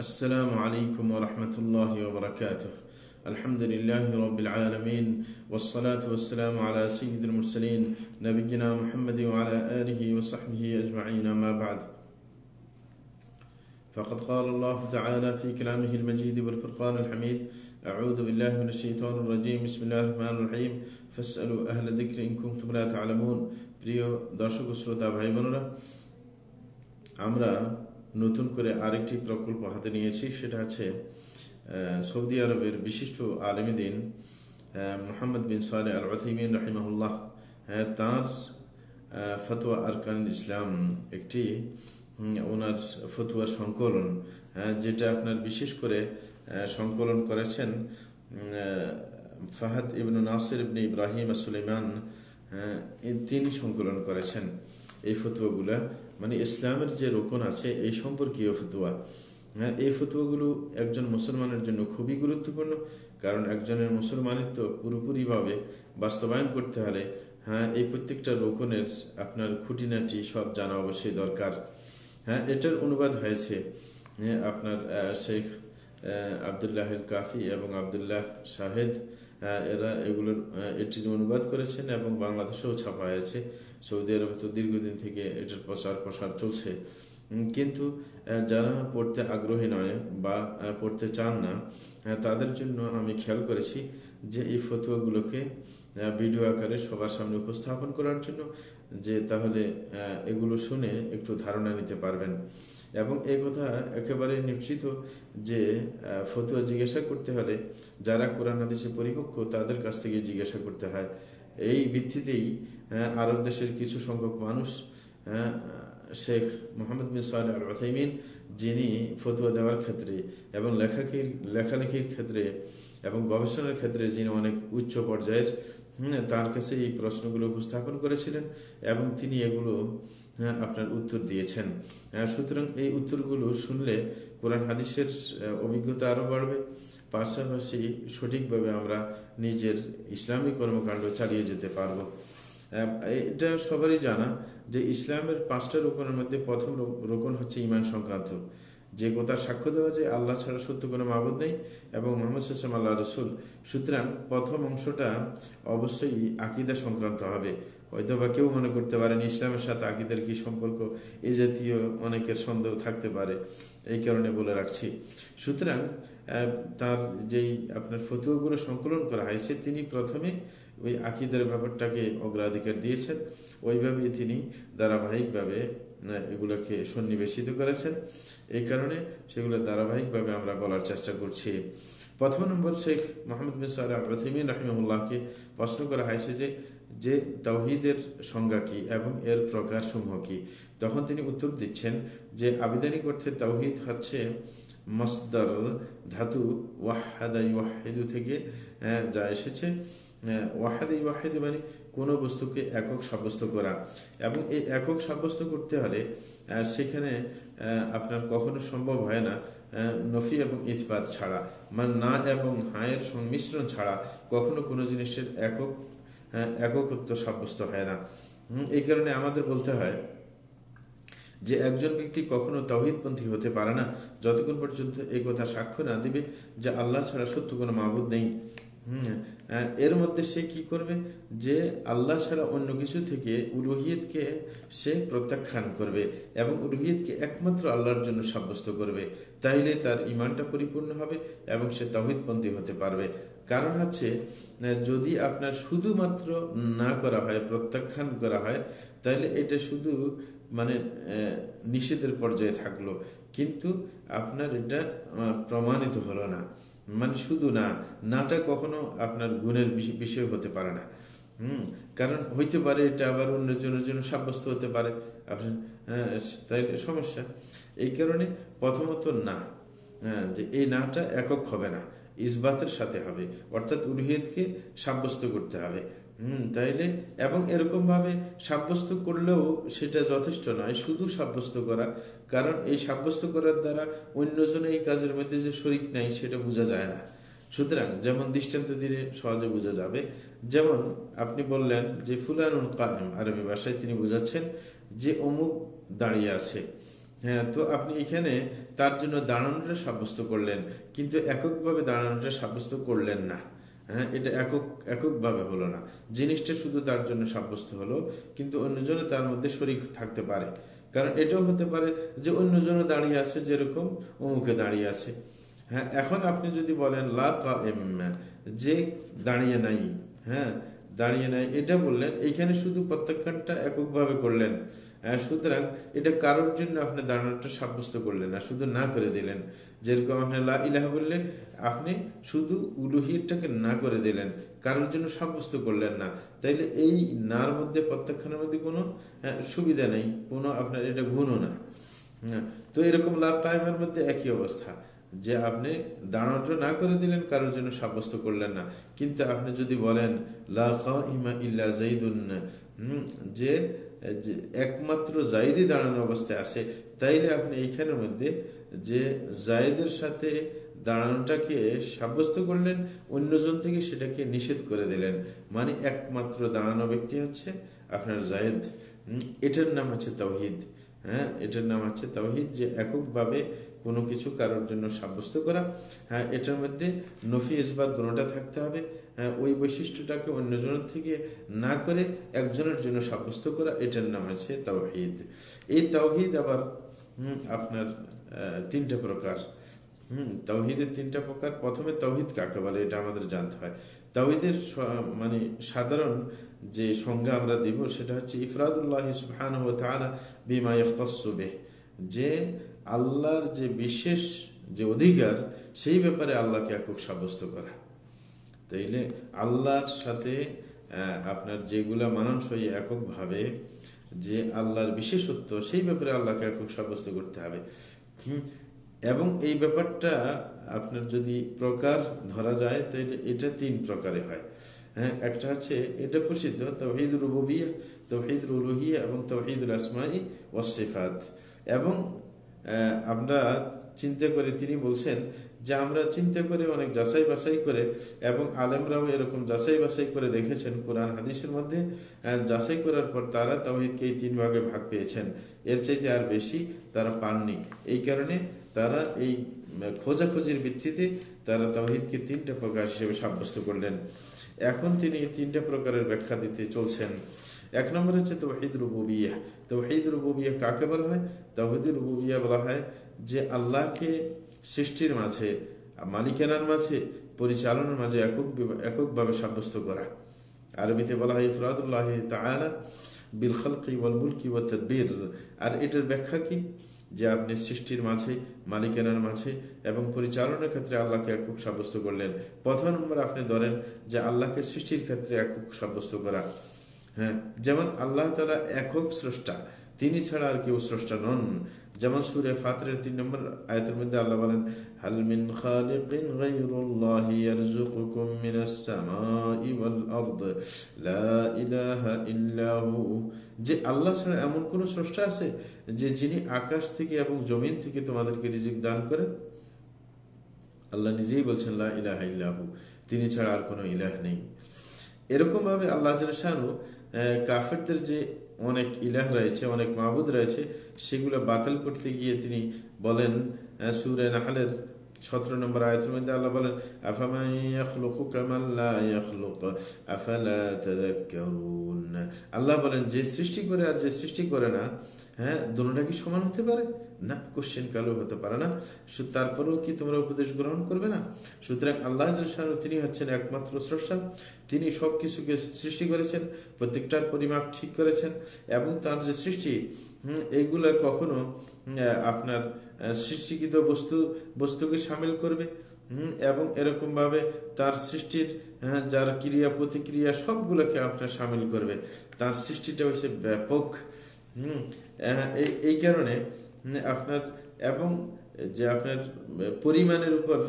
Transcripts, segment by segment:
السلام عليكم ورحمة الله وبركاته الحمد لله رب العالمين والصلاة والسلام على سيد المرسلين نبينا محمد وعلى آله وصحبه أجمعين ما بعد فقد قال الله تعالى في كلامه المجيد والفرقان الحميد أعوذ بالله من الشيطان الرجيم بسم الله الرحمن الرحيم فاسألوا أهل الذكر إن كنتم لا تعلمون প্রিয় দর্শক ও শ্রোতা ভাই বোনেরা আমরা নতুন করে আরেকটি প্রকল্প হাতে নিয়েছি সেটা হচ্ছে সৌদি আরবের বিশিষ্ট আলমীদিন মোহাম্মদ বিন সালে আল রথিমিন রাহিমাহুল্লাহ হ্যাঁ, তাঁর ফতোয়া আরকান ইসলাম একটি ওনার ফতুয়ার সংকলন হ্যাঁ, যেটা আপনার বিশেষ করে সংকলন করেছেন Fahad Ibnu Nasir Ibne Ibrahim Sulaiman হ্যাঁ, তিনি সংকলন করেছেন এই ফতুয়াগুলা। মানে ইসলামের যে রোকন আছে এই সম্পর্কীয় ফতুয়া। হ্যাঁ এই ফতুয়াগুলো একজন মুসলমানের জন্য খুবই গুরুত্বপূর্ণ কারণ একজনের মুসলমানিত্ব পুরোপুরিভাবে বাস্তবায়ন করতে হলে হ্যাঁ এই প্রত্যেকটা রোকনের আপনার খুঁটিনাটি সব জানা অবশ্যই দরকার। হ্যাঁ এটার অনুবাদ হয়েছে হ্যাঁ, আপনার শেখ আবদুল্লাহ কাফি এবং আবদুল্লাহ শাহেদ এরা এগুলোর এটি অনুবাদ করেছেন এবং বাংলাদেশেও ছাপা হয়েছে সৌদি আরবে তো দীর্ঘদিন থেকে এটার প্রচার প্রসার চলছে। কিন্তু যারা পড়তে আগ্রহী নয় বা পড়তে চান না আহ, তাদের জন্য আমি খেয়াল করেছি যে এই ফতুয়াগুলোকে ভিডিও আকারে সবার সামনে উপস্থাপন করার জন্য যে তাহলে এগুলো শুনে একটু ধারণা নিতে পারবেন। এবং এই কথা একেবারে নিশ্চিত যে ফতুয়া জিজ্ঞাসা করতে হলে যারা কোরআন হাদিসে পরিপক্ষ তাদের কাছ থেকে জিজ্ঞাসা করতে হয়। এই ভিত্তিতেই আরব দেশের কিছু সংখ্যক মানুষ শেখ মোহাম্মদ বিন সাল আল যিনি ফতুয়া দেওয়ার ক্ষেত্রে এবং লেখাখির লেখালেখির ক্ষেত্রে এবং গবেষণার ক্ষেত্রে যিনি অনেক উচ্চ পর্যায়ের তার কাছে এই প্রশ্নগুলো উপস্থাপন করেছিলেন এবং তিনি এগুলো আপনার উত্তর দিয়েছেন। সুতরাং এই উত্তরগুলো শুনলে কোরআন হাদিসের অভিজ্ঞতা আরও বাড়বে। পাশাপাশি সঠিকভাবে আমরা নিজের ইসলামী কর্মকাণ্ড চালিয়ে যেতে পারব। এটা সবারই জানা যে ইসলামের পাঁচটা রোকনের মধ্যে প্রথম রোকন হচ্ছে ইমান সংক্রান্ত। যে কথা সাক্ষ্য দেওয়া যে আল্লাহ ছাড়া সত্য কোনো মাবুদ নেই এবং মোহাম্মদ সাল্লাম আল্লাহ রসুল। সুতরাং প্রথম অংশটা অবশ্যই আকিদা সংক্রান্ত হবে। হয়তো বা কেউ মনে করতে পারেন ইসলামের সাথে আকিদের কি সম্পর্ক, এ জাতীয় অনেকের সন্দেহ থাকতে পারে। এই কারণে বলে রাখছি। সুতরাং তার যেই আপনার ফতুয়াগুলো সংকলন করা হয়েছে, তিনি প্রথমে ওই আকিদের ব্যাপারটাকে অগ্রাধিকার দিয়েছেন। ওইভাবেই তিনি ধারাবাহিকভাবে এগুলোকে সন্নিবেশিত করেছেন। এই কারণে সেগুলো ধারাবাহিকভাবে আমরা বলার চেষ্টা করছি। প্রথম নম্বর শেখ মোহাম্মদ বিন সাল রথিমিন রাহিমুল্লাহকে প্রশ্ন করা হয়েছে যে যে তাওহিদের সংজ্ঞা কি এবং এর প্রকারসমূহ কি? তখন তিনি উত্তর দিচ্ছেন যে আবিধানিক অর্থে তাওহিদ হচ্ছে মসদার ধাতু ওয়াহাদাই ওয়াহিদু থেকে যা এসেছে। আহ, ওয়াহাদাই ওয়াহিদু মানে কোনো বস্তুকে একক সাব্যস্ত করা। এবং এই একক সাব্যস্ত করতে হলে সেখানে আপনার কখনো সম্ভব হয় না নফি এবং ইসবাত ছাড়া। মানে না এবং হায়ের সংমিশ্রণ ছাড়া কখনো কোনো জিনিসের একক এককত্ব সাব্যস্ত হয় না। এই কারণে আমাদের বলতে হয় যে একজন ব্যক্তি কখনো তহিদপন্থী হতে পারে না, যতক্ষণ পর্যন্ত এই কথা সাক্ষ্য না দিবে যে আল্লাহ ছাড়া সত্য কোনো মাহবুদ নেই। এর মধ্যে সে কি করবে? যে আল্লাহ ছাড়া অন্য কিছু থেকে উলুহিয়তকে সে প্রত্যাখ্যান করবে এবং উলুহিয়তকে একমাত্র আল্লাহর জন্য সাব্যস্ত করবে। তাইলে তার ইমানটা পরিপূর্ণ হবে এবং সে তহিদপন্থী হতে পারবে। কারণ হচ্ছে যদি আপনার শুধুমাত্র না করা হয়, প্রত্যাখ্যান করা হয়, তাহলে এটা শুধু মানে নিষেধের পর্যায়ে থাকল। কিন্তু আপনার এটা প্রমাণিত হলো না। মানে শুধু না, নাটা কখনো আপনার গুণের বিষয়- হতে পারে না। হুম, কারণ হইতে পারে এটা আবার অন্যজনের জন্য সাব্যস্ত হতে পারে। আপনার তাই সমস্যা। এই কারণে প্রথমত না যে এই নাটা একক হবে না। ইসবাতের সাথে হবে। অর্থাৎ উলহিয়তকে সাব্যস্ত করতে হবে। হুম, তাইলে? এবং এরকম ভাবে সাব্যস্ত করলেও সেটা যথেষ্ট নয়, শুধু সাব্যস্ত করা। কারণ এই সাব্যস্ত করার দ্বারা অন্যজন এই কাজের মধ্যে যে শরিক নাই, সেটা বোঝা যায় না। সুতরাং যেমন দৃষ্টান্ত দিলে সহজে বোঝা যাবে। যেমন আপনি বললেন যে ফুলানুল কায়েম, আরবি ভাষায় তিনি বোঝাচ্ছেন যে অমুক দাঁড়িয়ে আছে। হ্যাঁ তো আপনি এখানে তার জন্য দাঁড়ানোটা সাব্যস্ত করলেন, কিন্তু এককভাবে দাঁড়ানোটা সাব্যস্ত করলেন না। হ্যাঁ এটা একক, এককভাবে হলো না। জিনিসটা শুধু তার জন্য সাব্যস্ত হলো, কিন্তু অন্যজনে তার মধ্যে শরিক থাকতে পারে। কারণ এটাও হতে পারে যে অন্যজনে দাঁড়িয়ে আছে যেরকম অমুকে দাঁড়িয়ে আছে। হ্যাঁ এখন আপনি যদি বলেন, লা যে দাঁড়িয়ে নাই। হ্যাঁ দাঁড়িয়ে নাই, এটা বললেন এইখানে শুধু প্রত্যাখ্যানটা এককভাবে করলেন। সুতরাং এটা কারোর জন্য আপনি দাঁড়ানোটা সাব্যস্ত করলেন না শুধু না করে দিলেন। যেরকম আপনি লা ইলাহা বললে আপনি শুধু উলুহিয়টাকে না করে দিলেন কারোর জন্য সাব্যস্ত করলেন না। তাইলে এই নার মধ্যে প্রত্যাখ্যানের মধ্যে কোনো হ্যাঁ, সুবিধা নেই কোনো আপনার এটা গুণও না। হ্যাঁ, তো এরকম লাভ কায়েমের মধ্যে একই অবস্থা যে আপনি দাঁড়ানোটা না করে দিলেন কারোর জন্য সাব্যস্ত করলেন না। কিন্তু আপনি যদি বলেন লা ইমা ইল্লা জাইদুন যে একমাত্র জাইদি দাঁড়ানো অবস্থায় আছে, তাইলে আপনি এইখানের মধ্যে যে জায়েদের সাথে দাঁড়ানোটাকে সাব্যস্ত করলেন, অন্যজন থেকে সেটাকে নিষেধ করে দিলেন। মানে একমাত্র দাঁড়ানো ব্যক্তি হচ্ছে আপনার জায়েদ এটার নাম হচ্ছে তৌহিদ হ্যাঁ এটার নাম হচ্ছে তৌহিদ যে এককভাবে কোনো কিছু কারোর জন্য সাব্যস্ত করা। হ্যাঁ এটার মধ্যে নফি ইসবাদ দুটা থাকতে হবে। ওই বৈশিষ্ট্যটাকে অন্যজনের থেকে না করে একজনের জন্য সাব্যস্ত করা, এটার নাম হচ্ছে তাওহিদ। এই তাওহিদ আবার আপনার তিনটা প্রকার। হুম, তাওহিদের তিনটা প্রকার। প্রথমে তৌহিদ কাকে বলে, এটা আমাদের জানতে হয়। তাওহিদের মানে সাধারণ যে সংজ্ঞা আমরা দিব, সেটা হচ্ছে ইফরাদুল্লাহ সুবহান বিমা যে আল্লাহর যে বিশেষ যে অধিকার, সেই ব্যাপারে আল্লাহকে একক সাব্যস্ত করা। তাইলে আল্লাহর সাথে আপনার যেগুলা মানানসই এককভাবে যে আল্লাহর বিশেষত্ব, সেই ব্যাপারে আল্লাহকে একক সাব্যস্ত করতে হবে। এবং এই ব্যাপারটা আপনার যদি প্রকার ধরা যায় তাহলে এটা তিন প্রকারে হয়। হ্যাঁ একটা হচ্ছে এটা প্রসিদ্ধ তৌহিদুর রুবিয়া তৌহিদুল উলুহিয়া এবং তৌহিদুল আসমাই ওয়াসিফাত এবং আমরা চিন্তা করে তিনি বলছেন যে আমরা চিন্তা করে অনেক যাচাই বাছাই করে এবং আলেমরাও এরকম যাচাই বাছাই করে দেখেছেন কোরআন হাদিসের মধ্যে যাচাই করার পর তারা তাওহিদকে এই তিন ভাগে ভাগ পেয়েছেন। এর চাইতে আর বেশি তারা পাননি। এই কারণে তারা এই খোঁজাখোঁজির ভিত্তিতে তারা তাওহিদকে তিনটা প্রকার হিসেবে সাব্যস্ত করলেন। এখন তিনি তিনটা প্রকারের ব্যাখ্যা দিতে চলছেন। এক নম্বর হচ্ছে তৌহিদ রুবুবিয়া। তৌহিদ রুবুবিয়া কাকে বলা হয়? তৌহিদ রুবুবিয়া বলা হয় যে আল্লাহকে সৃষ্টির মাঝে, মালিকানার মাঝে, পরিচালনার মাঝে একক এককভাবে সাব্যস্ত করা। আরবিতে বলা হয় ইফরাদুল্লাহ তাআলা বিল খালকি ওয়াল মুলকি ওয়া তাদবীর। আর এটার ব্যাখ্যা কি? যে আপনি সৃষ্টির মাঝে, মালিকানার মাঝে এবং পরিচালনার ক্ষেত্রে আল্লাহকে একক সাব্যস্ত করলেন। প্রথম নম্বর আপনি ধরেন যে আল্লাহকে সৃষ্টির ক্ষেত্রে একক সাব্যস্ত করা। হ্যাঁ যেমন আল্লাহ তালা একক স্রষ্টা, তিনি ছাড়া আর কেউ স্রষ্টা নন। যেমন সুরে ফাতরের তিন নম্বর আয়তের মধ্যে আল্লাহ বলেন, হাল মিন খালিকিন গায়রুল্লাহি ইয়ারযুকুকুম মিনাস সামাই ওয়াল আরদ, লা ইলাহা ইল্লাহু যে আল্লাহ ছাড়া এমন কোন স্রষ্টা আছে যে যিনি আকাশ থেকে এবং জমিন থেকে তোমাদেরকে রিজিক দান করেন? আল্লাহ নিজেই বলছেন, লা ইলাহা ইল্লাহু তিনি ছাড়া আর কোনো ইলাহ নেই। এরকম ভাবে আল্লাহ শাহানু কাফেরদের যে অনেক ইলাহ রয়েছে, অনেক মাহবুদ রয়েছে, সেগুলো বাতিল করতে গিয়ে তিনি বলেন সুরে নাহালের সতেরো নম্বর আয়তের মধ্যে আল্লাহ বলেন আল্লাহ বলেন, যে সৃষ্টি করে আর যে সৃষ্টি করে না হ্যাঁ দুটা কি সমান হতে পারে? না কোশ্চেন কালো হতে পারে না। তারপরেও কি তোমরা উপদেশ গ্রহণ করবে না? সুতরাং আল্লাহ তিনি হচ্ছেন একমাত্র স্রষ্টা। তিনি সব কিছুকে সৃষ্টি করেছেন প্রত্যেকটার পরিমাপ ঠিক করেছেন এবং তার যে সৃষ্টি এইগুলা কখনো আপনার সৃষ্টিকৃত বস্তু বস্তুকে সামিল করবে এবং এরকম ভাবে তার সৃষ্টির হ্যাঁ, যার ক্রিয়া প্রতিক্রিয়া সবগুলোকে আপনার সামিল করবে। তার সৃষ্টিটা হচ্ছে ব্যাপক হম এই কারণে আপনার, এবং যে আপনার পরিমাণের উপর,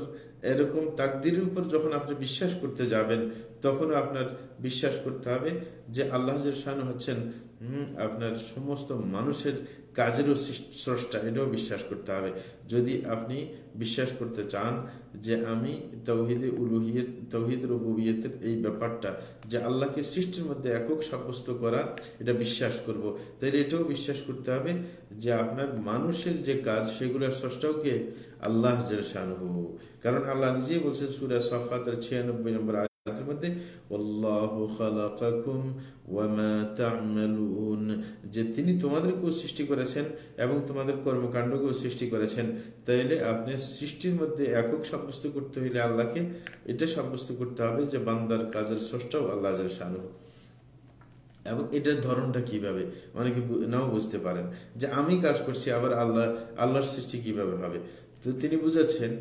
এরকম তাকদিরের উপর যখন আপনি বিশ্বাস করতে যাবেন, তখনও আপনার বিশ্বাস করতে হবে যে আল্লাহ হচ্ছেন আপনার সমস্ত মানুষের কাজেরও স্রষ্টা, এটাও বিশ্বাস করতে হবে। যদি আপনি বিশ্বাস করতে চান যে আমি তৌহিদে উলুহিয়ত তৌহিদ রবুবিয়তের এই ব্যাপারটা, যে আল্লাহকে সৃষ্টির মধ্যে একক সাব্যস্ত করা, এটা বিশ্বাস করব। তাইলে এটাও বিশ্বাস করতে হবে যে আপনার মানুষের যে কাজ, সেগুলোর স্রষ্টাও কে? আল্লাহ জেরশানহু কারণ আল্লাহ নিজেই বলছেন, সুরা সফাতের ছিয়ানব্বই নম্বর যে তিনি তোমাদেরকেও সৃষ্টি করেছেন এবং তোমাদের কর্মকাণ্ডকেও সৃষ্টি করেছেন। তাইলে আপনি সৃষ্টির মধ্যে একক সাব্যস্ত করতে হইলে আল্লাহকে, এটা সাব্যস্ত করতে হবে যে বান্দার কাজের স্রষ্টাও আল্লাহ শানু এবং এটার ধরনটা কীভাবে? অনেকে নাও বুঝতে পারেন যে আমি কাজ করছি, আবার আল্লাহ, আল্লাহর সৃষ্টি কীভাবে হবে? তো তিনি বুঝাচ্ছেন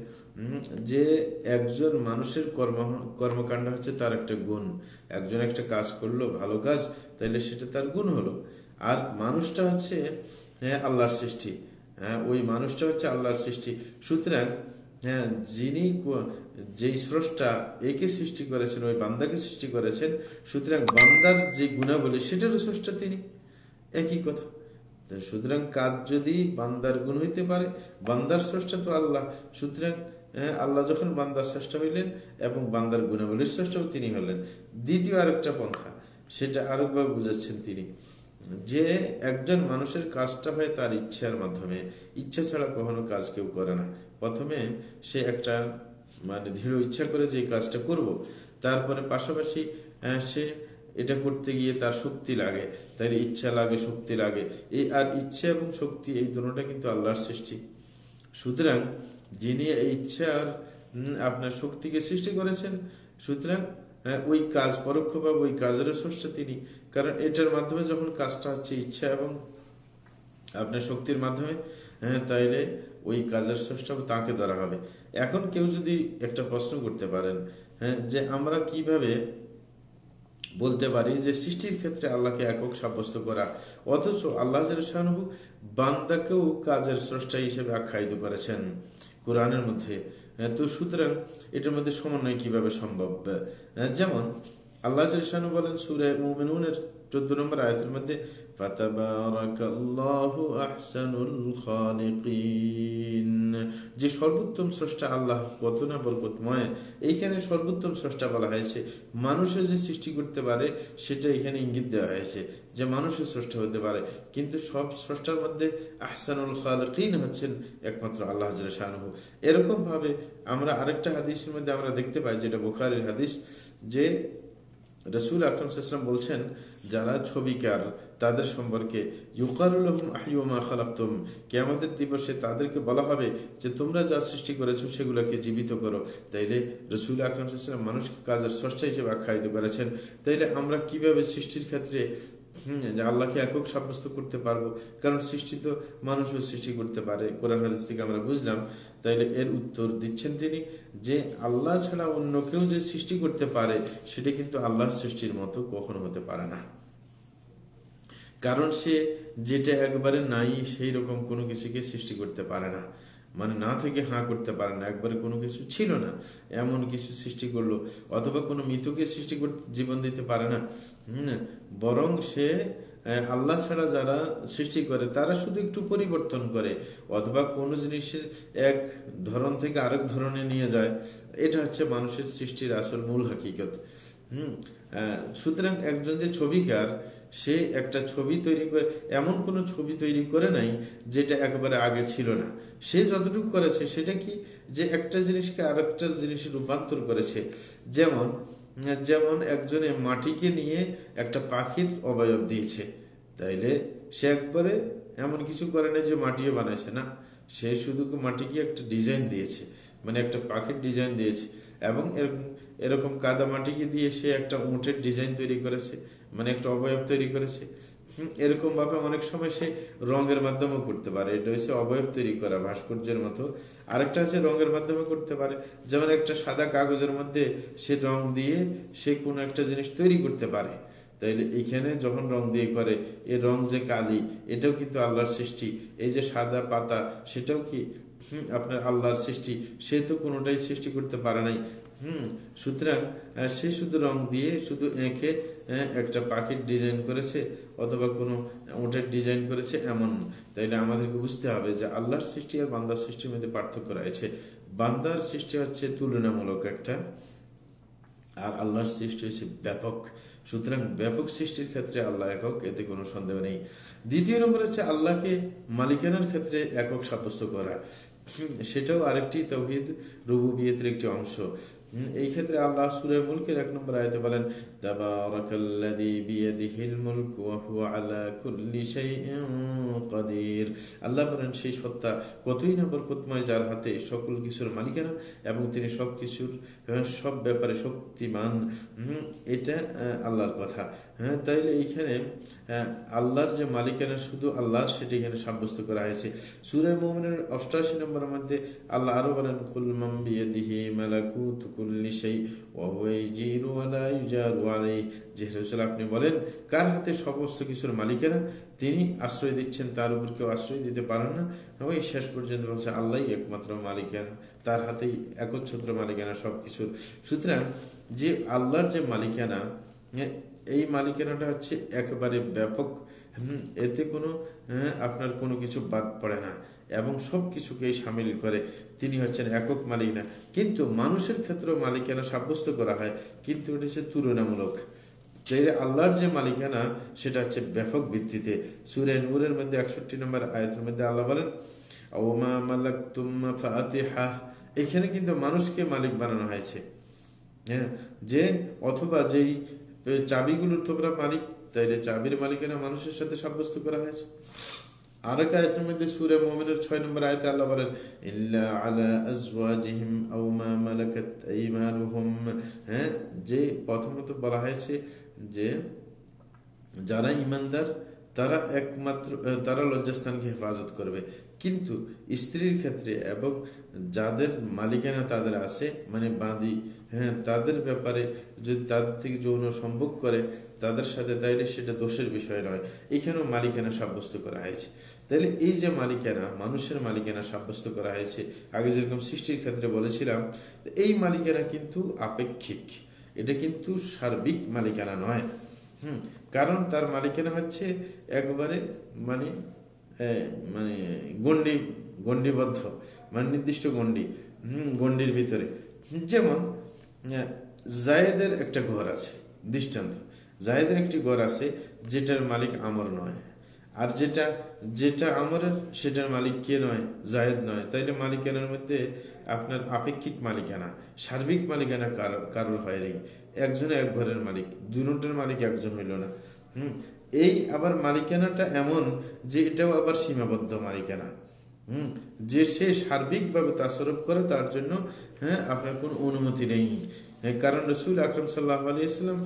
যে একজন মানুষের কর্ম, কর্মকাণ্ড হচ্ছে তার একটা গুণ। একজন একটা কাজ করল, ভালো কাজ, তাইলে সেটা তার গুণ হলো। আর মানুষটা হচ্ছে হ্যাঁ আল্লাহর সৃষ্টি। হ্যাঁ ওই মানুষটা হচ্ছে আল্লাহর সৃষ্টি। সুতরাং হ্যাঁ যিনি যেই স্রষ্টা একে সৃষ্টি করেছেন, ওই বান্দাকে সৃষ্টি করেছেন, সুতরাং বান্দার যে গুণাবলী, সেটারও স্রষ্টা তিনি। একই কথা। সুতরাং কাজ যদি বান্দার গুণ হইতে পারে, বান্দার স্রষ্টা তো আল্লাহ। সুতরাং আল্লাহ যখন বান্দার শ্রেষ্ঠ হইলেন এবং বান্দার গুণাবলীর শ্রেষ্ঠও তিনি হলেন। দ্বিতীয় আরেকটা পন্থা, সেটা আরেকভাবে বুঝাচ্ছেন তিনি। যে একজন মানুষের কাজটা হয় তার ইচ্ছার মাধ্যমে। ইচ্ছা ছাড়া কখনো কাজ কেউ করে না। প্রথমে সে একটা মানে দৃঢ় ইচ্ছা করে যে কাজটা করব। তারপরে পাশাপাশি সে এটা করতে গিয়ে তার শক্তি লাগে, তার ইচ্ছা লাগে, শক্তি লাগে। এই আর ইচ্ছা এবং শক্তি এই দুটোটা কিন্তু আল্লাহর সৃষ্টি। সুতরাং যিনি এই ইচ্ছার আপনার শক্তিকে সৃষ্টি করেছেন, সুতরাং ওই কাজ পরোক্ষভাবে ওই কাজের স্রষ্টা তিনি। কারণ এটার মাধ্যমে যখন কাজটা হচ্ছে ইচ্ছা এবং আপনার শক্তির মাধ্যমে হ্যাঁ তাইলে ওই কাজের স্রষ্টা তাকে ধরা হবে। এখন কেউ যদি একটা প্রশ্ন করতে পারেন হ্যাঁ যে আমরা কীভাবে বলতে পারি যে সৃষ্টির ক্ষেত্রে আল্লাহকে একক সাব্যস্ত করা, অথচ আল্লাহ বান্দাকেও কাজের স্রষ্টা হিসেবে আখ্যায়িত করেছেন। কোরআনের মধ্যে। তো সুতরাং এটার মধ্যে সমন্বয় কীভাবে সম্ভব? যেমন আল্লাহ বলেন সুরে মুমিনুনের চোদ্দ নম্বর আয়তের মধ্যে যে সর্বোত্তম স্রষ্টা আল্লাহ, কত না বরকতময়। এইখানে সর্বোত্তম স্রষ্টা বলা হয়েছে, মানুষের যে সৃষ্টি করতে পারে, সেটা এখানে ইঙ্গিত দেওয়া হয়েছে। যে মানুষের স্রষ্টা হতে পারে। কিন্তু সব স্রষ্টার মধ্যে আহসানুল খালকিন হচ্ছেন একমাত্র আল্লাহ শাহরুহ এরকম ভাবে আমরা আরেকটা হাদিসের মধ্যে আমরা দেখতে পাই, যেটা বোখারের হাদিস, যে রসুল আকরম বলছেন, যারা ছবিকার তাদের সম্পর্কে কেয়ামতের দিবসে তাদেরকে বলা হবে যে, তোমরা যা সৃষ্টি করেছ সেগুলোকে জীবিত করো। তাইলে রসুল আকরম মানুষকে কাজের স্রষ্টা হিসেবে আখ্যায়িত করেছেন। তাইলে আমরা কীভাবে সৃষ্টির ক্ষেত্রে যে আল্লাহকে একক সাব্যস্ত করতে পারব, কারণ সৃষ্টি তো মানুষও সৃষ্টি করতে পারে। কোরআন থেকে আমরা বুঝলাম, তাইলে এর উত্তর দিচ্ছেন তিনি যে আল্লাহ ছাড়া অন্য কেউ যে সৃষ্টি করতে পারে, সেটা কিন্তু আল্লাহর সৃষ্টির মতো কখনো হতে পারে না। কারণ সে যেটা একবারে নাই, সেই রকম কোনো কিছুকে সৃষ্টি করতে পারে না। মানে না থেকে হাঁ করতে পারে না, একবারে কোনো কিছু ছিল না, এমন কিছু সৃষ্টি করল, অথবা কোনো মৃতকে সৃষ্টি করতে জীবন দিতে পারে না। হম, বরং সে আল্লাহ ছাড়া যারা সৃষ্টি করে, তারা শুধু একটু পরিবর্তন করে, অথবা কোনো জিনিসের এক ধরন থেকে আরেক ধরনে নিয়ে যায়। এটা হচ্ছে মানুষের সৃষ্টির আসল মূল হাকিকত। হম সুতরাং একজন যে ছবিকার সে একটা ছবি তৈরি করে, এমন কোনো ছবি তৈরি করে নাই যেটা একেবারে আগে ছিল না। সে যতটুকু করেছে সেটা কি? যে একটা জিনিসকে আরেকটা জিনিসে রূপান্তর করেছে। যেমন যেমন একজনে মাটিকে নিয়ে একটা পাখির অবয়ব দিয়েছে। তাইলে সে একবারে এমন কিছু করে না যে মাটিও বানাইছে না। সে শুধু মাটিকে একটা ডিজাইন দিয়েছে মানে একটা পাখির ডিজাইন দিয়েছে। এবং এরকম এরকম কাদা মাটিকে দিয়ে সে একটা উঁটের ডিজাইন তৈরি করেছে মানে একটা অবয়ব তৈরি করেছে। এরকম ভাবে অনেক সময় সে রঙের মাধ্যমে করতে পারে। এটা হচ্ছে অবয়ব তৈরি করা, ভাস্কর্যের মতো। আরেকটা হচ্ছে রঙের মাধ্যমে করতে পারে। যেমন একটা সাদা কাগজের মধ্যে সে রং দিয়ে সে কোনো একটা জিনিস তৈরি করতে পারে। তাইলে এইখানে যখন রং দিয়ে করে এই রং যে কালি, এটাও কিন্তু আল্লাহর সৃষ্টি। এই যে সাদা পাতা, সেটাও কি? আপনার আল্লাহর সৃষ্টি। সে তো কোনোটাই সৃষ্টি করতে পারে নাই। হুম, সুতরাং সে শুধু রং দিয়ে শুধু এঁকে একটা পাখির ডিজাইন করেছে, অথবা কোনো ওটের ডিজাইন করেছে এমন তাইলে আমাদেরকে বুঝতে হবে যে আল্লাহর সৃষ্টি আর বান্দার সৃষ্টির মধ্যে পার্থক্য রয়েছে। বান্দার সৃষ্টি হচ্ছে তুলনামূলক একটা, আর আল্লাহর সৃষ্টি হচ্ছে ব্যাপক। সুতরাং ব্যাপক সৃষ্টির ক্ষেত্রে আল্লাহ একক, এতে কোনো সন্দেহ নেই। দ্বিতীয় নম্বর হচ্ছে আল্লাহকে মালিকানার ক্ষেত্রে একক সাব্যস্ত করা। সেটাও আরেকটি তৌহিদ, রুবুবিয়তের একটি অংশ। এই ক্ষেত্রে আল্লাহ সুরে মুলকের এক নম্বর আয়তে বলেন হুয়া কাদির। আল্লাহ বলেন, সেই সত্তা কতই না বরকতময় যার হাতে সকল কিছুর মালিকানা এবং তিনি সব কিছুর সব ব্যাপারে শক্তিমান। এটা আল্লাহর কথা। হ্যাঁ তাইলে এইখানে আল্লাহর যে মালিকানা শুধু আল্লাহর সেটি এখানে সাব্যস্ত করা হয়েছে। সুরে মোমিনের অষ্টাশি নম্বরের মধ্যে আল্লাহ আরও বলেন কুলমাম বিয়াদিহি মালাকুত কুল্লি শাই ওয়া ইয়াজিরু ওয়া লা ইউজারু আলাইহি। যে রাসূল আপনি বলেন কার হাতে সমস্ত কিছুর মালিকানা তিনি আশ্রয় দিচ্ছেন তার উপর কেউ আশ্রয় দিতে পারেন না। ওই শেষ পর্যন্ত বলছে আল্লাহই একমাত্র মালিকানা তার হাতেই একচ্ছত্র মালিকানা সব কিছুর সুতরাং যে আল্লাহর যে মালিকানা এই মালিকানাটা হচ্ছে একেবারে ব্যাপক। এতে কোনো হ্যাঁ, আপনার কোনো কিছু বাদ পড়ে না। এবং সব কিছুকেই সামিল করে তিনি হচ্ছেন একক মালিক না। কিন্তু মানুষের ক্ষেত্রেও মালিকানা সাব্যস্ত করা হয়, কিন্তু এটা হচ্ছে তুলনামূলক। যে আল্লাহর যে মালিকানা, সেটা হচ্ছে ব্যাপক ভিত্তিতে। সুরে নূরের মধ্যে একষট্টি নম্বর আয়াতের মধ্যে আল্লাহ বলেন, ওমা মালাক তুম্মা ফাতিহা। এখানে কিন্তু মানুষকে মালিক বানানো হয়েছে। হ্যাঁ যে অথবা যেই চাবিগুলোর তোমরা মালিক, তাইলে চাবির মালিকানা মানুষের সাথে সাব্যস্ত করা হয়েছে। আরেক আয়াতের মধ্যে সূরা মুমিনের 6 নম্বর আয়াতে আল্লাহ বলেন, ইল্লা আলা আজওয়াজিহিম আও মা মালাকাত আইমানুহুম। হ্যাঁ যে প্রথমত বলা হয়েছে যে যারা ইমানদার তারা একমাত্র তারা লজ্জাস্থানকে হেফাজত করবে। কিন্তু স্ত্রীর ক্ষেত্রে এবং যাদের মালিকানা তাদের আছে মানে বাঁধি হ্যাঁ তাদের ব্যাপারে যদি তাদের থেকে যৌন সম্ভোগ করে, তাদের সাথে তাইলে সেটা দোষের বিষয় নয়। এখানেও মালিকানা সাব্যস্ত করা হয়েছে। তাহলে এই যে মালিকানা মানুষের মালিকানা সাব্যস্ত করা হয়েছে, আগে যেরকম সৃষ্টির ক্ষেত্রে বলেছিলাম, এই মালিকানা কিন্তু আপেক্ষিক। এটা কিন্তু সার্বিক মালিকানা নয়। হুম, কারণ তার মালিকানা হচ্ছে একবারে মানে মানে গণ্ডি, গণ্ডিবদ্ধ মানে নির্দিষ্ট গণ্ডি, হুম, গণ্ডির ভিতরে। যেমন জায়েদের একটা ঘর আছে, দৃষ্টান্ত। জায়েদের একটি ঘর আছে, যেটার মালিক আমর নয়। আর যেটা যেটা আমরের, সেটার মালিক কে নয়? জায়েদ নয়। তাইলে মালিকানার মধ্যে আপনার আপেক্ষিক মালিকানা, সার্বিক মালিকানা কারও, কারোর হয় নেই। একজনে এক ঘরের মালিক দুটার মালিক একজন হইল না। হুম? এই আবার মালিকানাটা এমন যে এটাও আবার সীমাবদ্ধ মালিকানা। হুম? যে সে সার্বিকভাবে তাসরফ করে তার জন্য হ্যাঁ আপনার কোনো অনুমতি নেই। কারণ রসুল আকরম সাল্লাহ আলিয়াল্লাম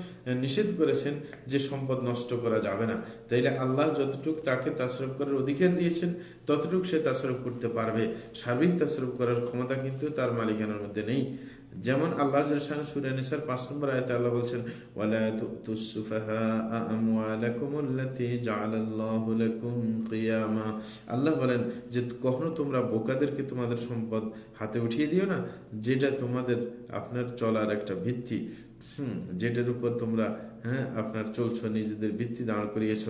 নিষেধ করেছেন যে সম্পদ নষ্ট করা যাবে না। তাইলে আল্লাহ যতটুক তাকে তাসরফ করার অধিকার দিয়েছেন, ততটুক সে তাসরফ করতে পারবে। সার্বিক তাসরফ করার ক্ষমতা কিন্তু তার মালিকানার মধ্যে নেই। যেমন আল্লাহ জলশান পাঁচ নম্বর আয়তে আল্লাহ বলছেন আল্লাহ বলেন যে কখনো তোমরা বোকাদেরকে তোমাদের সম্পদ হাতে উঠিয়ে দিও না, যেটা তোমাদের আপনার চলার একটা ভিত্তি। হুম, যেটার উপর তোমরা হ্যাঁ আপনার চলছো, নিজেদের ভিত্তি দাঁড় করিয়েছ।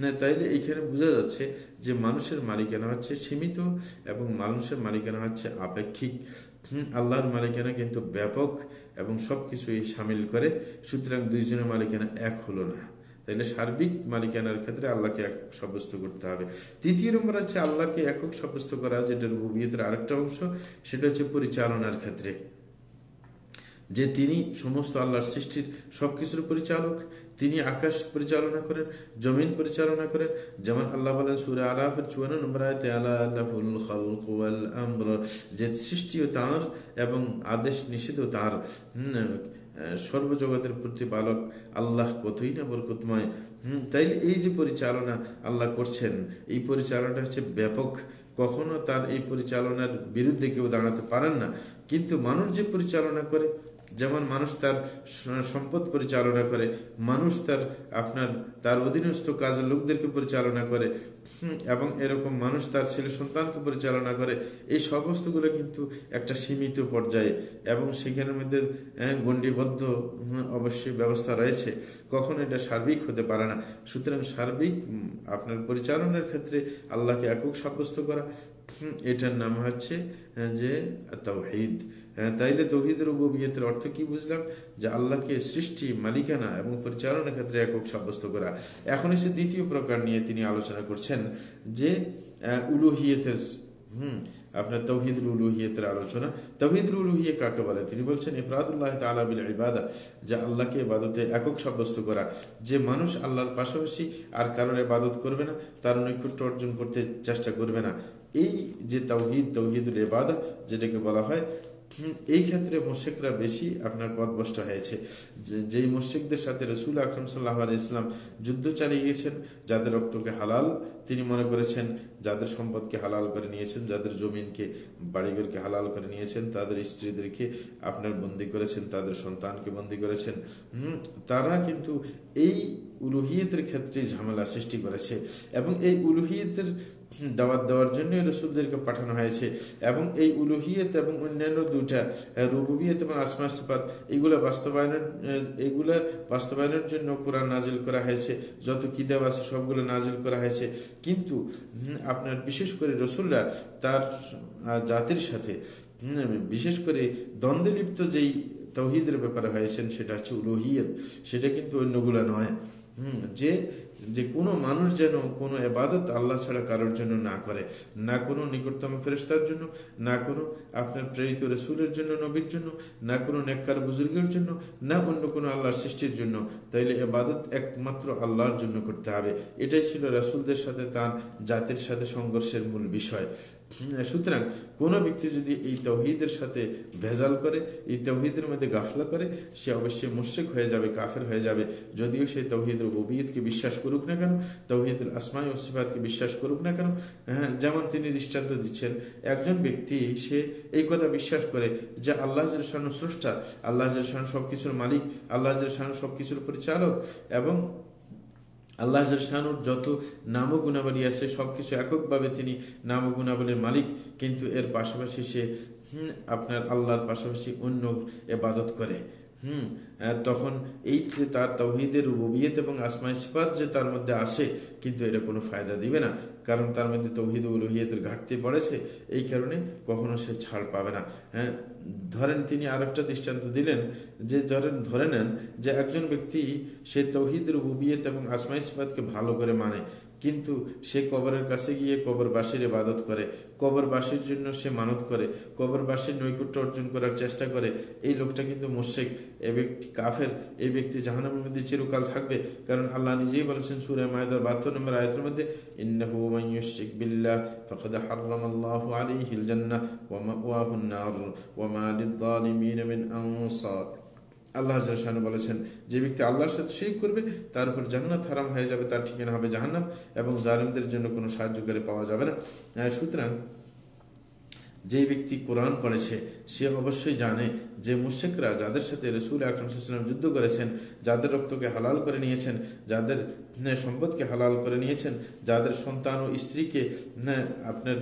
হ্যাঁ তাইলে এইখানে বোঝা যাচ্ছে যে মানুষের মালিকানা হচ্ছে সীমিত এবং মানুষের মালিকানা হচ্ছে আপেক্ষিক। আল্লাহর মালিকানা কিন্তু ব্যাপক এবং সব কিছুই সামিল করে। সুতরাং দুইজনের মালিকানা এক হলো না। তাইলে সার্বিক মালিকানার ক্ষেত্রে আল্লাহকে এক সাব্যস্ত করতে হবে। তৃতীয় নম্বর হচ্ছে আল্লাহকে একক সাব্যস্ত করা যেটা রুবিয়তের আরেকটা অংশ, সেটা হচ্ছে পরিচালনার ক্ষেত্রে। যে তিনি সমস্ত আল্লাহর সৃষ্টির সব কিছুর পরিচালক, তিনি আকাশ পরিচালনা করেন, জমিন পরিচালনা করেন। যেমন আল্লাহ বলেন সুরে আরাফের চুয়ান্ন নম্বর আয়তে আল্লাহ আল্লাহুল যে সৃষ্টিও তাঁর এবং আদেশ নিষেধও তাঁর সর্বজগতের প্রতিপালক আল্লাহ কতই না বরকতময়। হুম, তাইলে এই যে পরিচালনা আল্লাহ করছেন, এই পরিচালনাটা হচ্ছে ব্যাপক। কখনো তার এই পরিচালনার বিরুদ্ধে কেউ দাঁড়াতে পারেন না। কিন্তু মানুষ যে পরিচালনা করে যেমন মানুষ তার সম্পদ পরিচালনা করে, মানুষ তার আপনার, তার অধীনস্থ কাজের লোকদেরকে পরিচালনা করে এবং এরকম মানুষ তার ছেলে সন্তানকে পরিচালনা করে, এই সমস্তগুলো কিন্তু একটা সীমিত পর্যায়ে এবং সেখানের মধ্যে গণ্ডিবদ্ধ অবশ্যই ব্যবস্থা রয়েছে। কখনো এটা সার্বিক হতে পারে না। সুতরাং সার্বিক আপনার পরিচালনার ক্ষেত্রে আল্লাহকে একক সাব্যস্ত করা এটার নাম হচ্ছে যে তৌহিদ। তাইলে তৌহিদের রুবিয়তের অর্থ কি বুঝলাম? যে আল্লাহকে সৃষ্টি, মালিকানা এবং পরিচালনার ক্ষেত্রে একক সাব্যস্ত করা। এখন এসে দ্বিতীয় প্রকার নিয়ে তিনি আলোচনা করছেন যে উলুহিয়তের, হুম আপনার তৌহিদুল উলুহিয়তের আলোচনা। তৌহিদুল উলুহিয়ে কাকে বলে? তিনি বলছেন, ইফরাদুল্লাহ তালাবিল ইবাদা, যে আল্লাহকে ইবাদতে একক সাব্যস্ত করা। যে মানুষ আল্লাহর পাশাপাশি আর কারোর ইবাদত করবে না, তার নৈকুট্য অর্জন করতে চেষ্টা করবে না। এই যে তৌহিদ, তৌহিদুল ইবাদা, যেটাকে বলা হয় এই ক্ষেত্রে মোশেকরা বেশি আপনার পথভ্রষ্ট হয়েছে। যেই মোশেকদের সাথে রসুল আকরম সাল্লাহ ইসলাম যুদ্ধ চালিয়ে গেছেন, যাদের রক্তকে হালাল তিনি মনে করেছেন, যাদের সম্পদকে হালাল করে নিয়েছেন, যাদের জমিনকে, বাড়িঘরকে হালাল করে নিয়েছেন, তাদের স্ত্রীদেরকে আপনার বন্দি করেছেন, তাদের সন্তানকে বন্দি করেছেন। তারা কিন্তু এই উলুহিয়তের ক্ষেত্রে ঝামেলা সৃষ্টি করেছে এবং এই উলুহিয়তের দাওয়াত দেওয়ার জন্য রসুলদেরকে পাঠানো হয়েছে। এবং এই উলুহিয়ত এবং অন্যান্য দুটা রুবুবিয়ত এবং আসমা সিপাত এগুলো বাস্তবায়নের এগুলো বাস্তবায়নের জন্য কোরআন নাজিল করা হয়েছে। যত কিতাব আছে সবগুলো নাজিল করা হয়েছে। কিন্তু আপনার বিশেষ করে রসুলরা তার জাতির সাথে বিশেষ করে দ্বন্দ্বে লিপ্ত যেই তৌহিদের ব্যাপারে হয়েছেন, সেটা হচ্ছে উলুহিয়ত। সেটা কিন্তু অন্যগুলো নয়। যে যে কোনো মানুষ যেন কোনো এবাদত আল্লাহ ছাড়া কারোর জন্য না করে, না কোনো নিকটতম ফেরস্তার জন্য, না কোনো আপনার প্রেরিত রসুলের জন্য, নবীর জন্য, না কোনো নেককার বুজুর্গের জন্য, না অন্য কোনো আল্লাহর সৃষ্টির জন্য। তাইলে এবাদত একমাত্র আল্লাহর জন্য করতে হবে। এটাই ছিল রাসুলদের সাথে তার জাতির সাথে সংঘর্ষের মূল বিষয়। সুতরাং কোনো ব্যক্তি যদি এই তৌহিদের সাথে ভেজাল করে, এই তৌহিদের মধ্যে গাফলা করে, সে অবশ্যই মুশ্রিক হয়ে যাবে, কাফের হয়ে যাবে। যদিও সে তৌহিদ রবিয়তকে বিশ্বাস করুক না কেন তৌহিদ আসমাই ওসিফাতকে বিশ্বাস করুক না কেন হ্যাঁ যেমন তিনি দৃষ্টান্ত দিচ্ছেন, একজন ব্যক্তি সে এই কথা বিশ্বাস করে যে আল্লাহ শানু স্রষ্টা, আল্লাহ শানু সব কিছুর মালিক, আল্লাহ শানু সব কিছুর পরিচালক এবং আল্লাহ শানুর যত নাম গুণাবলী আছে সব কিছু এককভাবে তিনি নাম গুণাবলীর মালিক, কিন্তু এর পাশাপাশি সে আপনার আল্লাহর পাশাপাশি অন্য এবাদত করে। হুম তখন এই যে তার তৌহিদের রুবিয়ত এবং আসমাই সিফাত যে তার মধ্যে আসে, কিন্তু এটা কোনো ফায়দা দিবে না, কারণ তার মধ্যে তৌহিদ উলুহিয়তের ঘাটতি পড়েছে, এই কারণে কখনো সে ছাড় পাবে না। হ্যাঁ ধরেন তিনি আরেকটা দৃষ্টান্ত দিলেন যে ধরেন, ধরে নেন যে একজন ব্যক্তি সে তৌহিদ রুবিয়ত এবং আসমাই ভালো করে মানে। কিন্তু সে কবরের কাছে গিয়ে কবরবাসীর ইবাদত করে, কবরবাসীর জন্য সে মানত করে, কবরবাসীর নৈকুট্য অর্জন করার চেষ্টা করে। এই লোকটা কিন্তু মোশেক এ ব্যক্তি কাফের, এই ব্যক্তি জাহানামের মধ্যে চিরকাল থাকবে। কারণ আল্লাহ নিজেই বলেছেন সুরে মায়দার বাহাত্তর নম্বর আয়তের মধ্যে, ইন্নাহু ইউশরিক বিল্লাহ ফাকাদ হারামাল্লাহু আলাইহিল জান্নাহ ওয়া মাওয়াহুন নার ওয়া মা লিয-যালিমিন মিন আনসার। আল্লাহ জাহানু বলেছেন, যে ব্যক্তি আল্লাহর সাথে সেই করবে, তার উপর জান্নাত হারাম হয়ে যাবে, তার ঠিকানা হবে জাহান্নাত এবং জালিমদের জন্য কোনো সাহায্যকারী পাওয়া যাবে না। সুতরাং যে ব্যক্তি কোরআন পড়েছে, সে অবশ্যই জানে যে মুশেকরা যাদের সাথে রসুল আকরমসাল্লাম যুদ্ধ করেছেন, যাদের রক্তকে হালাল করে নিয়েছেন, যাদের সম্পদকে হালাল করে নিয়েছেন, যাদের সন্তান ও স্ত্রীকে আপনার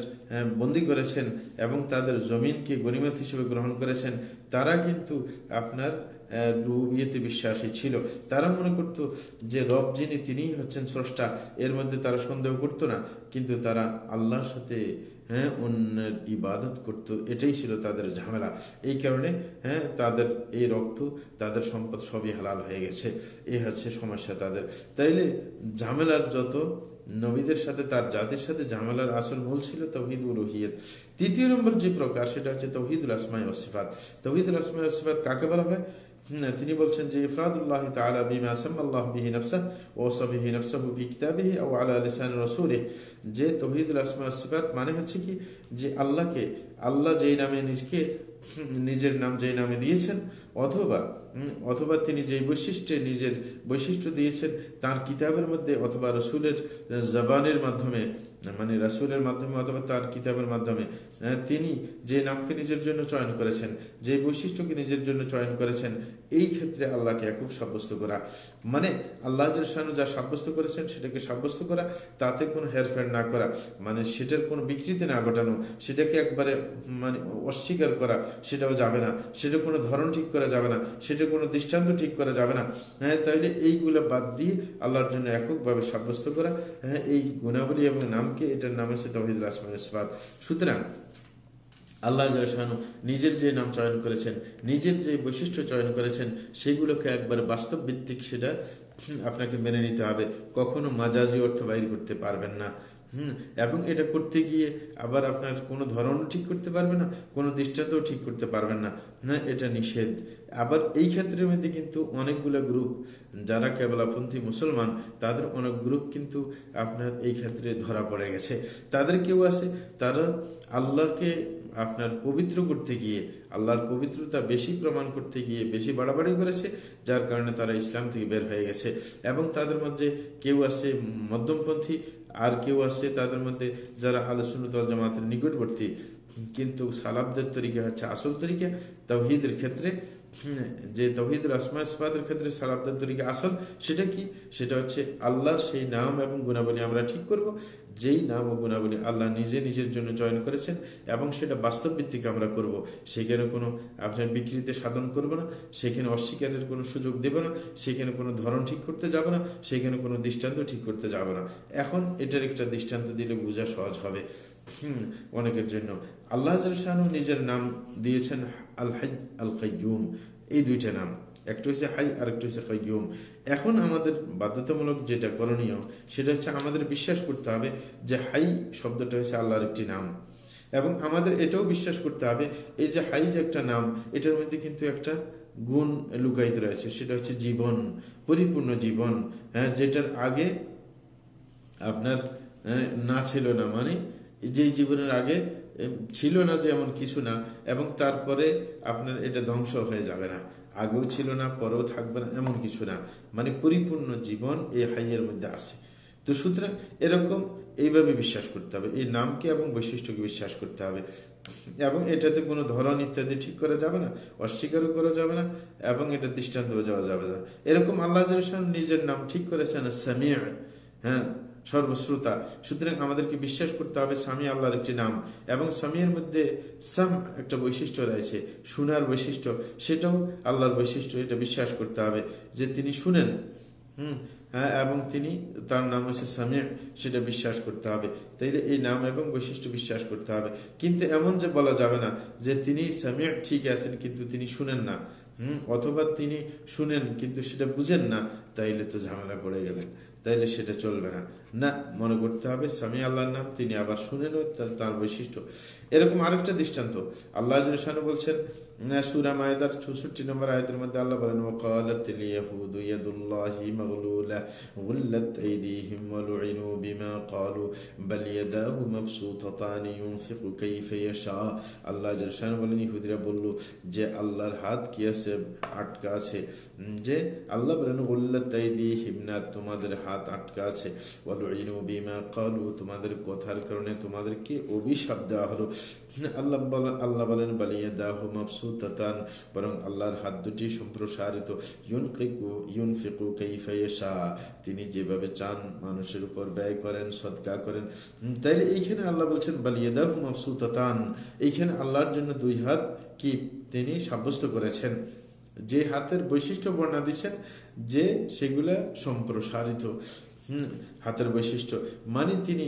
বন্দি করেছেন এবং তাদের জমিনকে গণিমত হিসেবে গ্রহণ করেছেন, তারা কিন্তু আপনার রুবিয়েতে বিশ্বাসী ছিল। তারা মনে করত যে রব যিনি, তিনিই হচ্ছেন স্রষ্টা, এর মধ্যে তারা সন্দেহ করতো না, কিন্তু তারা আল্লাহর সাথে হ্যাঁ অন্যের ইবাদত করতো, এটাই ছিল তাদের ঝামেলা। এই কারণে হ্যাঁ তাদের এই রক্ত, তাদের সম্পদ সবই হালাল হয়ে গেছে। এই হচ্ছে সমস্যা তাদের। তাইলে ঝামেলার যত নবীদের সাথে, তার জাতির সাথে ঝামেলার আসল মূল ছিল তৌহিদ উলুহিয়ত তৃতীয় নম্বর যে প্রকার, সেটা হচ্ছে তৌহিদুল আসমাই ওসিফাত তৌহিদুল আসমাই ওসিফাত কাকে বলা হয়? তিনি বলছেন যে, ইফরাদুল্লাহ তাআলা বিমা সামাল্লাহ বিহি নফসাহ ওয়া সাবিহি নফসাহু ফি কিতাবিহি আও আলা লিসান রাসূলিহি। যে তৌহিদুল আসমা সিফাত মানে হচ্ছে কি? যে আল্লাহকে, আল্লাহ যেই নামে নিজকে নিজের নাম যেই নামে দিয়েছেন, অথবা অথবা তিনি যেই বৈশিষ্ট্যে নিজের বৈশিষ্ট্য দিয়েছেন, তার কিতাবের মধ্যে অথবা রসুলের জবানের মাধ্যমে মানে রাসুলের মাধ্যমে অথবা তার কিতাবের মাধ্যমে তিনি যে নামকে নিজের জন্য চয়ন করেছেন, যে বৈশিষ্ট্যকে নিজের জন্য চয়ন করেছেন, এই ক্ষেত্রে আল্লাহকে একক সাব্যস্ত করা। মানে আল্লাহ জালসানু যা সাব্যস্ত করেছেন সেটাকে সাব্যস্ত করা, তাতে কোনো হেরফের না করা। মানে সেটার কোনো বিকৃতি না ঘটানো, সেটাকে একবারে মানে অস্বীকার করা, সেটাও যাবে না। সেটা কোনো ধরন ঠিক করা যাবে না সেটা কোনো দৃষ্টান্ত ঠিক করা যাবে না। হ্যাঁ তাইলে এইগুলো বাদ দিয়ে আল্লাহর জন্য এককভাবে সাব্যস্ত করা হ্যাঁ এই গুণাবলী এবং নামকে এটার নাম হচ্ছে তহিদ রাসমান ইসবাত সুতরাং আল্লাহ জাহানু নিজের যে নাম চয়ন করেছেন, নিজের যে বৈশিষ্ট্য চয়ন করেছেন, সেগুলোকে একবার বাস্তব ভিত্তিক সেটা আপনাকে মেনে নিতে হবে। কখনো মাজাজি অর্থ বাইর করতে পারবেন না। হুম, এবং এটা করতে গিয়ে আবার আপনার কোনো ধরনও ঠিক করতে পারবে না, কোনো দৃষ্টান্তও ঠিক করতে পারবেন না। না, এটা নিষেধ। আবার এই ক্ষেত্রের মধ্যে কিন্তু অনেকগুলো গ্রুপ যারা কেবলাপন্থী মুসলমান, তাদের অনেক গ্রুপ কিন্তু আপনার এই ক্ষেত্রে ধরা পড়ে গেছে। তাদের কেউ আছে, তারা আল্লাহকে আপনার পবিত্র করতে গিয়ে, আল্লাহর পবিত্রতা বেশি প্রমাণ করতে গিয়ে বেশি বাড়াবাড়ি করেছে, যার কারণে তারা ইসলাম থেকে বের হয়ে গেছে। এবং তাদের মধ্যে কেউ আছে মধ্যমপন্থী আর কেউ আছে তাদের মধ্যে যারা আলোচনতল জামাতের নিকটবর্তী, কিন্তু সালাবদের তরিকা হচ্ছে আসল তরিকা তৌহিদের ক্ষেত্রে যে তৌহিদুল আসমা ইসবাতের ক্ষেত্রে সালাবদের তরিকা আসল, সেটা কি? সেটা হচ্ছে আল্লাহর সেই নাম এবং গুণাবলী আমরা ঠিক করব। যেই নাম ও গুণাবলী আল্লাহ নিজে নিজের জন্য চয়ন করেছেন এবং সেটা বাস্তব ভিত্তিক আমরা করব। সেখানে কোনো আপনার বিকৃতি সাধন করব না, সেখানে অস্বীকারের কোনো সুযোগ দেব না, সেখানে কোনো ধরন ঠিক করতে যাব না, সেখানে কোনো দৃষ্টান্ত ঠিক করতে যাব না। এখন এটার একটা দৃষ্টান্ত দিলে বোঝা সহজ হবে। অনেকের জন্য। আল্লাহ শাহ নিজের নাম দিয়েছেন আল হাই আল কাইয়ুম এই দুইটা নাম একটা হচ্ছে হাই আর একটা হচ্ছে কাইয়ুম এখন আমাদের বাধ্যতামূলক যেটা করণীয় সেটা হচ্ছে আমাদের বিশ্বাস করতে হবে যে হাই শব্দটা হচ্ছে আল্লাহর একটি নাম। এবং আমাদের এটাও বিশ্বাস করতে হবে এই যে হাই যে একটা নাম এটার মধ্যে কিন্তু একটা গুণ লুকায়িত রয়েছে সেটা হচ্ছে জীবন পরিপূর্ণ জীবন। হ্যাঁ যেটার আগে আপনার আহ, না ছিল না মানে যে জীবনের আগে ছিল না যে এমন কিছু না, এবং তারপরে আপনার এটা ধ্বংস হয়ে যাবে না। আগেও ছিল না, পরেও থাকবে না, এমন কিছু না। মানে পরিপূর্ণ জীবন এই হাইয়ের মধ্যে আছে। তো সুতরাং এরকম এইভাবে বিশ্বাস করতে হবে। এই নামকে এবং বৈশিষ্ট্যকে বিশ্বাস করতে হবে। এবং এটাতে কোনো ধরন ইত্যাদি ঠিক করা যাবে না, অস্বীকারও করা যাবে না, এবং এটা দৃষ্টান্ত যাওয়া যাবে না। এরকম আল্লাহ নিজের নাম ঠিক করেছেন, সামিয়া। হ্যাঁ সর্বশ্রোতা। সুতরাং আমাদেরকে বিশ্বাস করতে হবে স্বামী আল্লাহর একটি নাম এবং স্বামীর মধ্যে সাম একটা বৈশিষ্ট্য রয়েছে শোনার বৈশিষ্ট্য। সেটাও আল্লাহর বৈশিষ্ট্য, এটা বিশ্বাস করতে হবে যে তিনি শুনেন, হুম হ্যাঁ এবং তিনি তার নাম হচ্ছে সামিয়া সেটা বিশ্বাস করতে হবে। তাইলে এই নাম এবং বৈশিষ্ট্য বিশ্বাস করতে হবে। কিন্তু এমন যে বলা যাবে না যে তিনি সামিয়া ঠিক আছেন কিন্তু তিনি শুনেন না, হুম, অথবা তিনি শুনেন কিন্তু সেটা বুঝেন না, তাইলে তো ঝামেলা পড়ে গেলেন তাইলে সেটা চলবে না। না মনে করতে হবে স্বামী আল্লাহর নাম তিনি আবার শুনেনও তার তার বৈশিষ্ট্য এরকম আরেকটা দৃষ্টান্ত আল্লাহ জলসানু বলছেন সুরা মায়দার চৌষট্টি নম্বর আয়তের মধ্যে আল্লাহ বলেন وقالت اليهود يد الله مغلولة غلت أيديهم ولعنوا بما قالوا بل يداه مبسوطتان ينفق كيف يشاء আল্লাহ জলসানু বলেন ইহুদিরা বলল যে আল্লাহর হাত কি আছে আটকা আছে উম, যে আল্লাহ বলেন উল্লাত আইদিহিম না তোমাদের হাত আটকা আছে ওয়ালুইনু তোমাদের কথার কারণে তোমাদেরকে অভিশাপ দেওয়া হলো। আল্লাহ আল্লাহ বলেন বালিয়া দাহ মাবসুতাতান, বরং আল্লাহর হাত দুটি সম্প্রসারিত। তিনি যেভাবে চান মানুষের উপর ব্যয় করেন, সদকা করেন। তাইলে এইখানে আল্লাহ বলছেন বালিয়া দাহ মাবসুতাতান, এইখানে আল্লাহর জন্য দুই হাত কি তিনি সাব্যস্ত করেছেন? যে হাতের বৈশিষ্ট্য বর্ণনা দিচ্ছেন, যে সেগুলা সম্প্রসারিত। হুম হাতের বৈশিষ্ট্য। মানে তিনি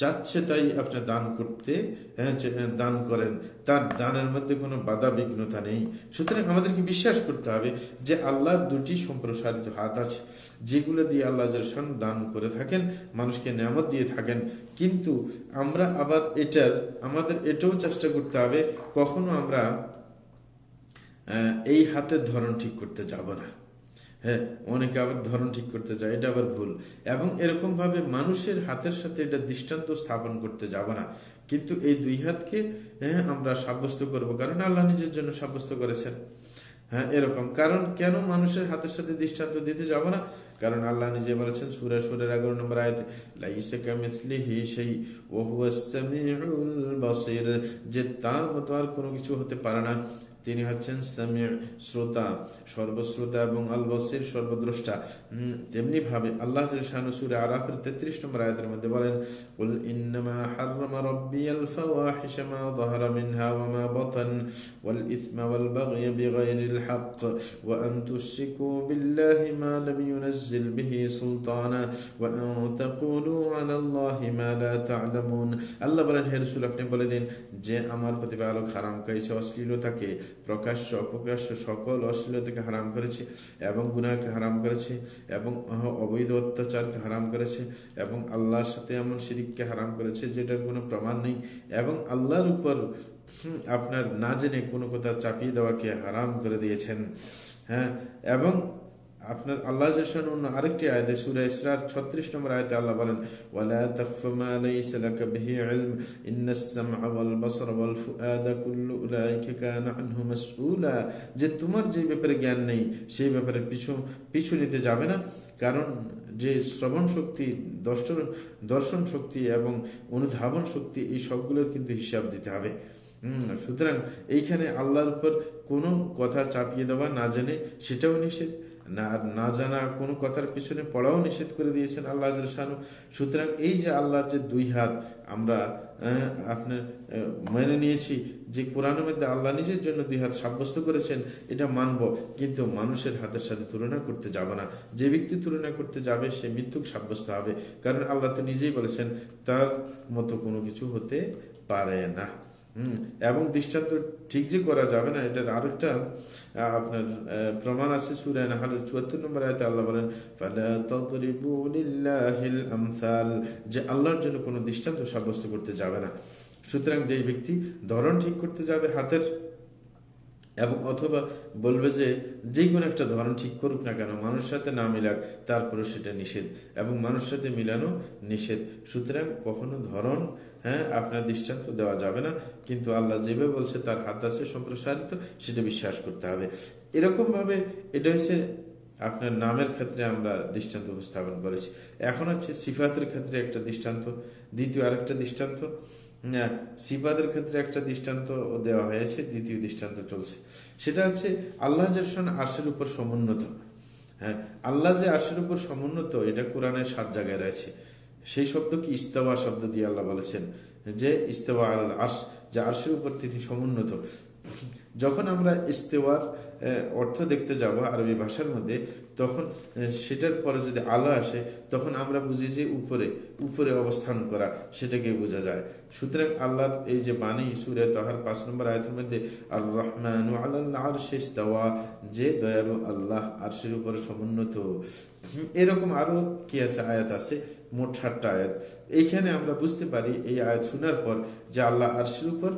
যাচ্ছে তাই আপনি দান করতে হ্যাঁ, হ্যাঁ, দান করেন। তার দানের মধ্যে কোনো বাধা বিঘ্নতা নেই। সুতরাং আমাদেরকে বিশ্বাস করতে হবে যে আল্লাহর দুটি সম্প্রসারিত হাত আছে যেগুলো দিয়ে আল্লাহ জালসান দান করে থাকেন মানুষকে নিয়ামত দিয়ে থাকেন। কিন্তু আমরা আবার এটার আমাদের এটাও চেষ্টা করতে হবে কখনো আমরা এই হাতের ধরন ঠিক করতে যাব না। হ্যাঁ অনেকে আবার ধরন ঠিক করতে চায়, এটা আবার ভুল। এবং এরকম ভাবে মানুষের হাতের সাথে এটা দৃষ্টান্ত স্থাপন করতে যাব না। কিন্তু এই দুই হাতকে হ্যাঁ আমরা সাব্যস্ত করব। কারণ আল্লাহ নিজের জন্য সাব্যস্ত করেছেন। হ্যাঁ এরকম। কারণ কেন মানুষের হাতের সাথে দৃষ্টান্ত দিতে যাব না? কারণ আল্লাহ নিজে বলেছেন, সুরা সুরের এগারো নম্বর আয়াতে, লাইসা কামিথলিহি সেই ওহুয়াস সামিউল যে তার মতো আর কোনো কিছু হতে পারে না। তিনি হচ্ছেন সামির শ্রোতা সর্বশ্রোতা এবং আল বসির সর্বদ্রষ্টা তেমনি ভাবে আল্লাহ শাহানু সুরে আরাফের তেত্রিশ নম্বর আয়াতের মধ্যে বলেন قل إنما حرم ربي الفواحش ما ظهر منها وما بطن والإثم والبغي بغير الحق وأن تشركوا بالله ما لم ينزل به سلطانا وأن تقولوا على الله ما لا تعلمون আল্লাহ বলেন হে রসুল আপনি বলে দিন যে আমার প্রতিপালক হারাম করেছে অশ্লীলতাকে প্রকাশ্য অপ্রকাশ্য সকল অশ্লীলতাকে হারাম করেছে এবং গুনাহকে হারাম করেছে এবং অবৈধ অত্যাচারকে হারাম করেছে এবং আল্লাহর সাথে এমন শিরিককে হারাম করেছে যেটার কোনো প্রমাণ নেই এবং আল্লাহর উপর আপনার না জেনে কোনো কথা চাপিয়ে দেওয়াকে হারাম করে দিয়েছেন। হ্যাঁ এবং আপনার আল্লাহ অন্য আরেকটি আয়তে সুরা ইসরার ছত্রিশ নম্বর আয়তে আল্লাহ বলেন, ওয়ালা তাকফা মা বিহি ইলম ইন্নাস সামআ ওয়াল বাসার ওয়াল ফুআদা কুল্লু উলাইকা কানা আনহু মাসউলা। যে তোমার যে ব্যাপারে জ্ঞান নেই, সেই ব্যাপারে পিছু পিছু নিতে যাবে না। কারণ যে শ্রবণ শক্তি, দর্শন দর্শন শক্তি এবং অনুধাবন শক্তি, এই সবগুলোর কিন্তু হিসাব দিতে হবে। সুতরাং এইখানে আল্লাহর উপর কোনো কথা চাপিয়ে দেওয়া না জেনে সেটাও নিষেধ। না না জানা কোনো কথার পিছনে পড়াও নিষেধ করে দিয়েছেন আল্লাহ শানু সুতরাং এই যে আল্লাহর যে দুই হাত, আমরা আপনার মেনে নিয়েছি যে কোরআনের মধ্যে আল্লাহ নিজের জন্য দুই হাত সাব্যস্ত করেছেন, এটা মানব। কিন্তু মানুষের হাতের সাথে তুলনা করতে যাব না। যে ব্যক্তি তুলনা করতে যাবে, সে মৃত্যুক সাব্যস্ত হবে। কারণ আল্লাহ তো নিজেই বলেছেন, তার মতো কোনো কিছু হতে পারে না। হুম, এবং দৃষ্টান্ত ঠিক যে করা যাবে না, এটার আরেকটা আপনার প্রমাণ আছে সুরায় নাহালের চুয়াত্তর নম্বর আয়তে আল্লাহ বলেন যে আল্লাহর জন্য কোনো দৃষ্টান্ত সাব্যস্ত করতে যাবে না। সুতরাং যেই ব্যক্তি ধরন ঠিক করতে যাবে হাতের, এবং অথবা বলবে যে যে কোনো একটা ধরন ঠিক করুক না কেন, মানুষের সাথে না মিলাক তারপরে সেটা নিষেধ, এবং মানুষের সাথে মিলানো নিষেধ। সুতরাং কখনো ধরন হ্যাঁ আপনার দৃষ্টান্ত দেওয়া যাবে না। কিন্তু আল্লাহ যেভাবে বলছে, তার হাত আছে সম্প্রসারিত, সেটা বিশ্বাস করতে হবে। এরকমভাবে এটা হচ্ছে আপনার নামের ক্ষেত্রে আমরা দৃষ্টান্ত উপস্থাপন করেছি। এখন হচ্ছে সিফাতের ক্ষেত্রে একটা দৃষ্টান্ত, দ্বিতীয় আরেকটা দৃষ্টান্ত সিফাতের ক্ষেত্রে একটা দৃষ্টান্ত দেওয়া হয়েছে, দ্বিতীয় দৃষ্টান্ত চলছে। সেটা হচ্ছে আল্লাহ জাসন আর্শের উপর সমুন্নত। হ্যাঁ আল্লাহ যে আর্শের উপর সমুন্নত, এটা কোরআনের সাত জায়গায় রয়েছে। সেই শব্দ কি ইস্তাওয়া শব্দ দিয়ে আল্লাহ বলেছেন? যে ইস্তাওয়া আল আর্শ, যে আর্শের উপর তিনি সমুন্নত। যখন আমরা ইস্তেওয়ার অর্থ দেখতে যাব আরবি ভাষার মধ্যে, তখন সেটার পরে যদি আলো আসে, তখন আমরা বুঝি যে উপরে উপরে অবস্থান করা, সেটাকে বোঝা যায়। সুতরাং আল্লাহর এই যে বাণী, সুরে তাহার পাঁচ নম্বর আয়তের মধ্যে আর রহমান আর শেষ দেওয়া যে দয়ালু আল্লাহ আরশের উপরে সমুন্নত। এরকম আরও কি আছে, আয়াত আছে? মোট ষাটটা আয়াত। এইখানে আমরা বুঝতে পারি, এই আয়াত শোনার পর যে আল্লাহ আরশের উপর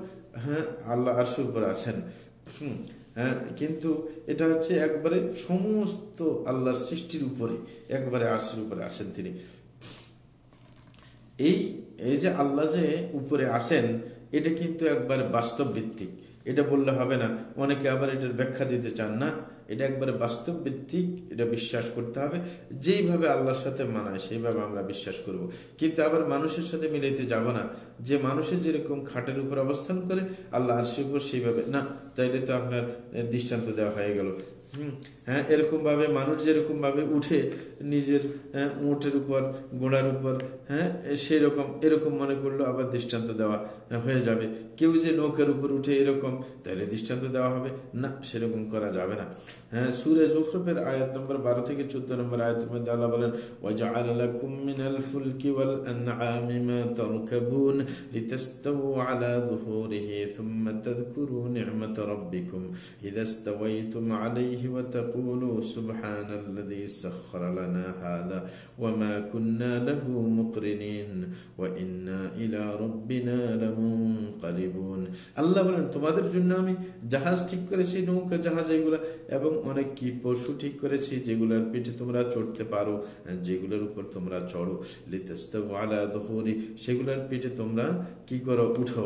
হ্যাঁ আল্লাহ আরশের উপর আছেন। হ্যাঁ কিন্তু এটা হচ্ছে একবারে সমস্ত আল্লাহর সৃষ্টির উপরে, একবারে আরশের উপরে আসেন তিনি। এই এই যে আল্লাহ যে উপরে আসেন, এটা কিন্তু একবার বাস্তব ভিত্তিক এটা বললে হবে না, অনেকে আবার এটার ব্যাখ্যা দিতে চান না। এটা একবারে বাস্তব ভিত্তিক এটা বিশ্বাস করতে হবে। যেইভাবে আল্লাহর সাথে মানায়, সেইভাবে আমরা বিশ্বাস করব। কিন্তু আবার মানুষের সাথে মিলাইতে যাব না। যে মানুষে যেরকম খাটের উপর অবস্থান করে, আল্লাহ আরশের উপর সেইভাবে না, তাইলে তো আপনার দৃষ্টান্ত দেওয়া হয়ে গেল। হ্যাঁ এরকম ভাবে মানুষ যেরকম ভাবে উঠে নিজের হ্যাঁ, উঁটের উপর ঘোড়ার উপর হ্যাঁ সেই রকম এরকম মনে করলো আবার দৃষ্টান্ত দেওয়া হয়ে যাবে কেউ যে নৌকার উপর উঠে এরকম তাহলে দৃষ্টান্ত দেওয়া হবে না সেরকম করা যাবে না হ্যাঁ সুরে জুখরফের আয়াত নম্বর বারো থেকে চোদ্দ নম্বর আয়াতের মধ্যে আল্লাহ বলেন وجعل لكم من الفلك والأنعام ما تركبون لتستووا على ظهوره ثم تذكروا نعمة ربكم إذا استويتم عليه وتقولوا سبحان الذي سخر لنا هذا وما كنا له مقرنين وإنا إلى ربنا لمنقلبون আল্লাহ বলেন তোমাদের জন্য আমি জাহাজ ঠিক করেছি নৌকা জাহাজ এগুলা এবং অনেক কি পশু ঠিক করেছি যেগুলোর পিঠে তোমরা চড়তে পারো যেগুলোর উপর তোমরা চড়ো লিতেস্তাবু আলা দহরি সেগুলোর পিঠে তোমরা কি করো উঠো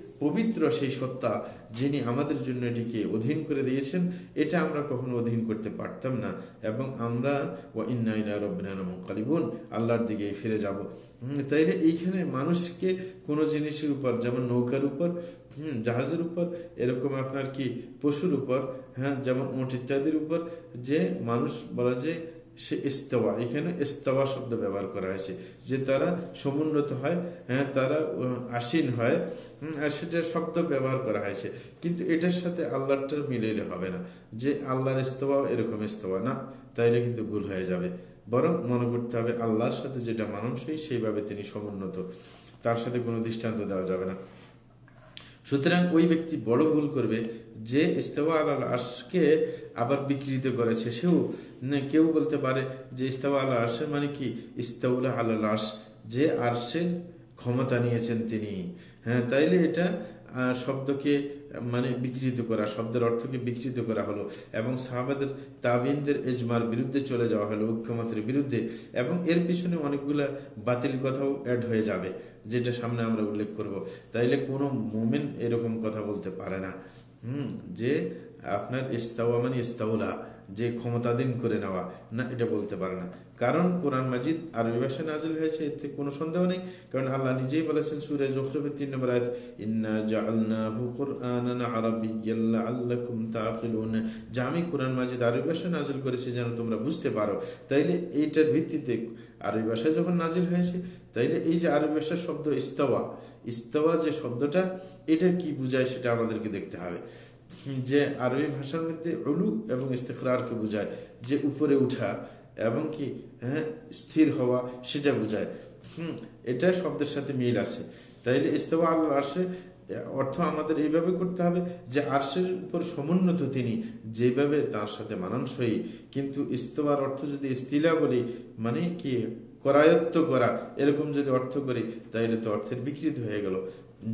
পবিত্র সেই সত্তা যিনি আমাদের জন্য এটিকে অধীন করে দিয়েছেন, এটা আমরা কখনো অধীন করতে পারতাম না। এবং আমরা ও ইন্নাইলা রব্বিনা মুকালিবুন আল্লাহর দিকে ফিরে যাব। তাইলে এইখানে মানুষকে কোনো জিনিসের উপর, যেমন নৌকার উপর জাহাজের উপর, এরকম আপনার কি পশুর উপর হ্যাঁ যেমন উট ইত্যাদির উপর, যে মানুষ বলা যায় সে ইস্তওয়া, এখানে ইস্তওয়া শব্দ ব্যবহার করা হয়েছে। যে তারা সমুন্নত হয় হ্যাঁ তারা আসীন হয় আর সেটার শব্দ ব্যবহার করা হয়েছে। কিন্তু এটার সাথে আল্লাহটার মিলেলে হবে না। যে আল্লাহর ইস্তওয়া, এরকম ইস্তওয়া না, তাইলে কিন্তু ভুল হয়ে যাবে। বরং মনে করতে হবে আল্লাহর সাথে যেটা মানানসই, সেইভাবে তিনি সমুন্নত। তার সাথে কোনো দৃষ্টান্ত দেওয়া যাবে না। সুতরাং ওই ব্যক্তি বড় ভুল করবে যে ইস্তেওয়া আল আর্শকে আবার বিকৃত করেছে। সেও কেউ বলতে পারে যে ইস্তেওয়া আল আশের মানে কি? ইস্তাউল্লাহ আল আস যে আর্শের ক্ষমতা নিয়েছেন তিনি। হ্যাঁ তাইলে এটা শব্দকে মানে বিকৃত করা, শব্দের অর্থকে বিকৃত করা হলো এবং সাহাবাদের তাবিনদের এজমার বিরুদ্ধে চলে যাওয়া হলো, ঐক্যমতের বিরুদ্ধে। এবং এর পিছনে অনেকগুলো বাতিল কথাও অ্যাড হয়ে যাবে, যেটা সামনে আমরা উল্লেখ করব। তাইলে কোনো মোমেন এরকম কথা বলতে পারে না। হুম, যে আপনার ইস্তাওয়া মানে ইস্তাউলা যে ক্ষমতাধীন করে নেওয়া, না, এটা বলতে পারে না। কারণ কোরআন মাজিদ আরবি ভাষায় নাজিল হয়েছে, এতে কোনো সন্দেহ নেই। কারণ আল্লাহ নিজেই বলেছেন সূরা জুখরুফের তিন নম্বর আয়াত, ইন্না জাআলনাহু কুরআনান আরাবিয়্যান লাআল্লাকুম তাআকিলুন। যে আমি কোরআন মাজিদ আরবি ভাষায় নাজিল করেছি যেন তোমরা বুঝতে পারো। তাইলে এইটার ভিত্তিতে আরবি ভাষায় যখন নাজিল হয়েছে, তাইলে এই যে আরবি ভাষার শব্দ ইস্তাওয়া ইস্তাওয়া যে শব্দটা, এটা কি বোঝায় সেটা আমাদেরকে দেখতে হবে। যে আরবি ভাষার মধ্যে উলু এবং ইস্তেকরারকে বোঝায়, যে উপরে উঠা এবং কি হ্যাঁ স্থির হওয়া, সেটা বোঝায়। হুম, এটা শব্দের সাথে মিল আছে। তাইলে ইস্তেওয়া আল্লাহ আর্শের অর্থ আমাদের এইভাবে করতে হবে যে আর্শের উপর সমুন্নত তিনি, যেভাবে তার সাথে মানানসই। কিন্তু ইস্তোয়ার অর্থ যদি ইস্তিলা বলি মানে কি, করায়ত্ত করা, এরকম যদি অর্থ করি, তাইলে তো অর্থের বিকৃত হয়ে গেল।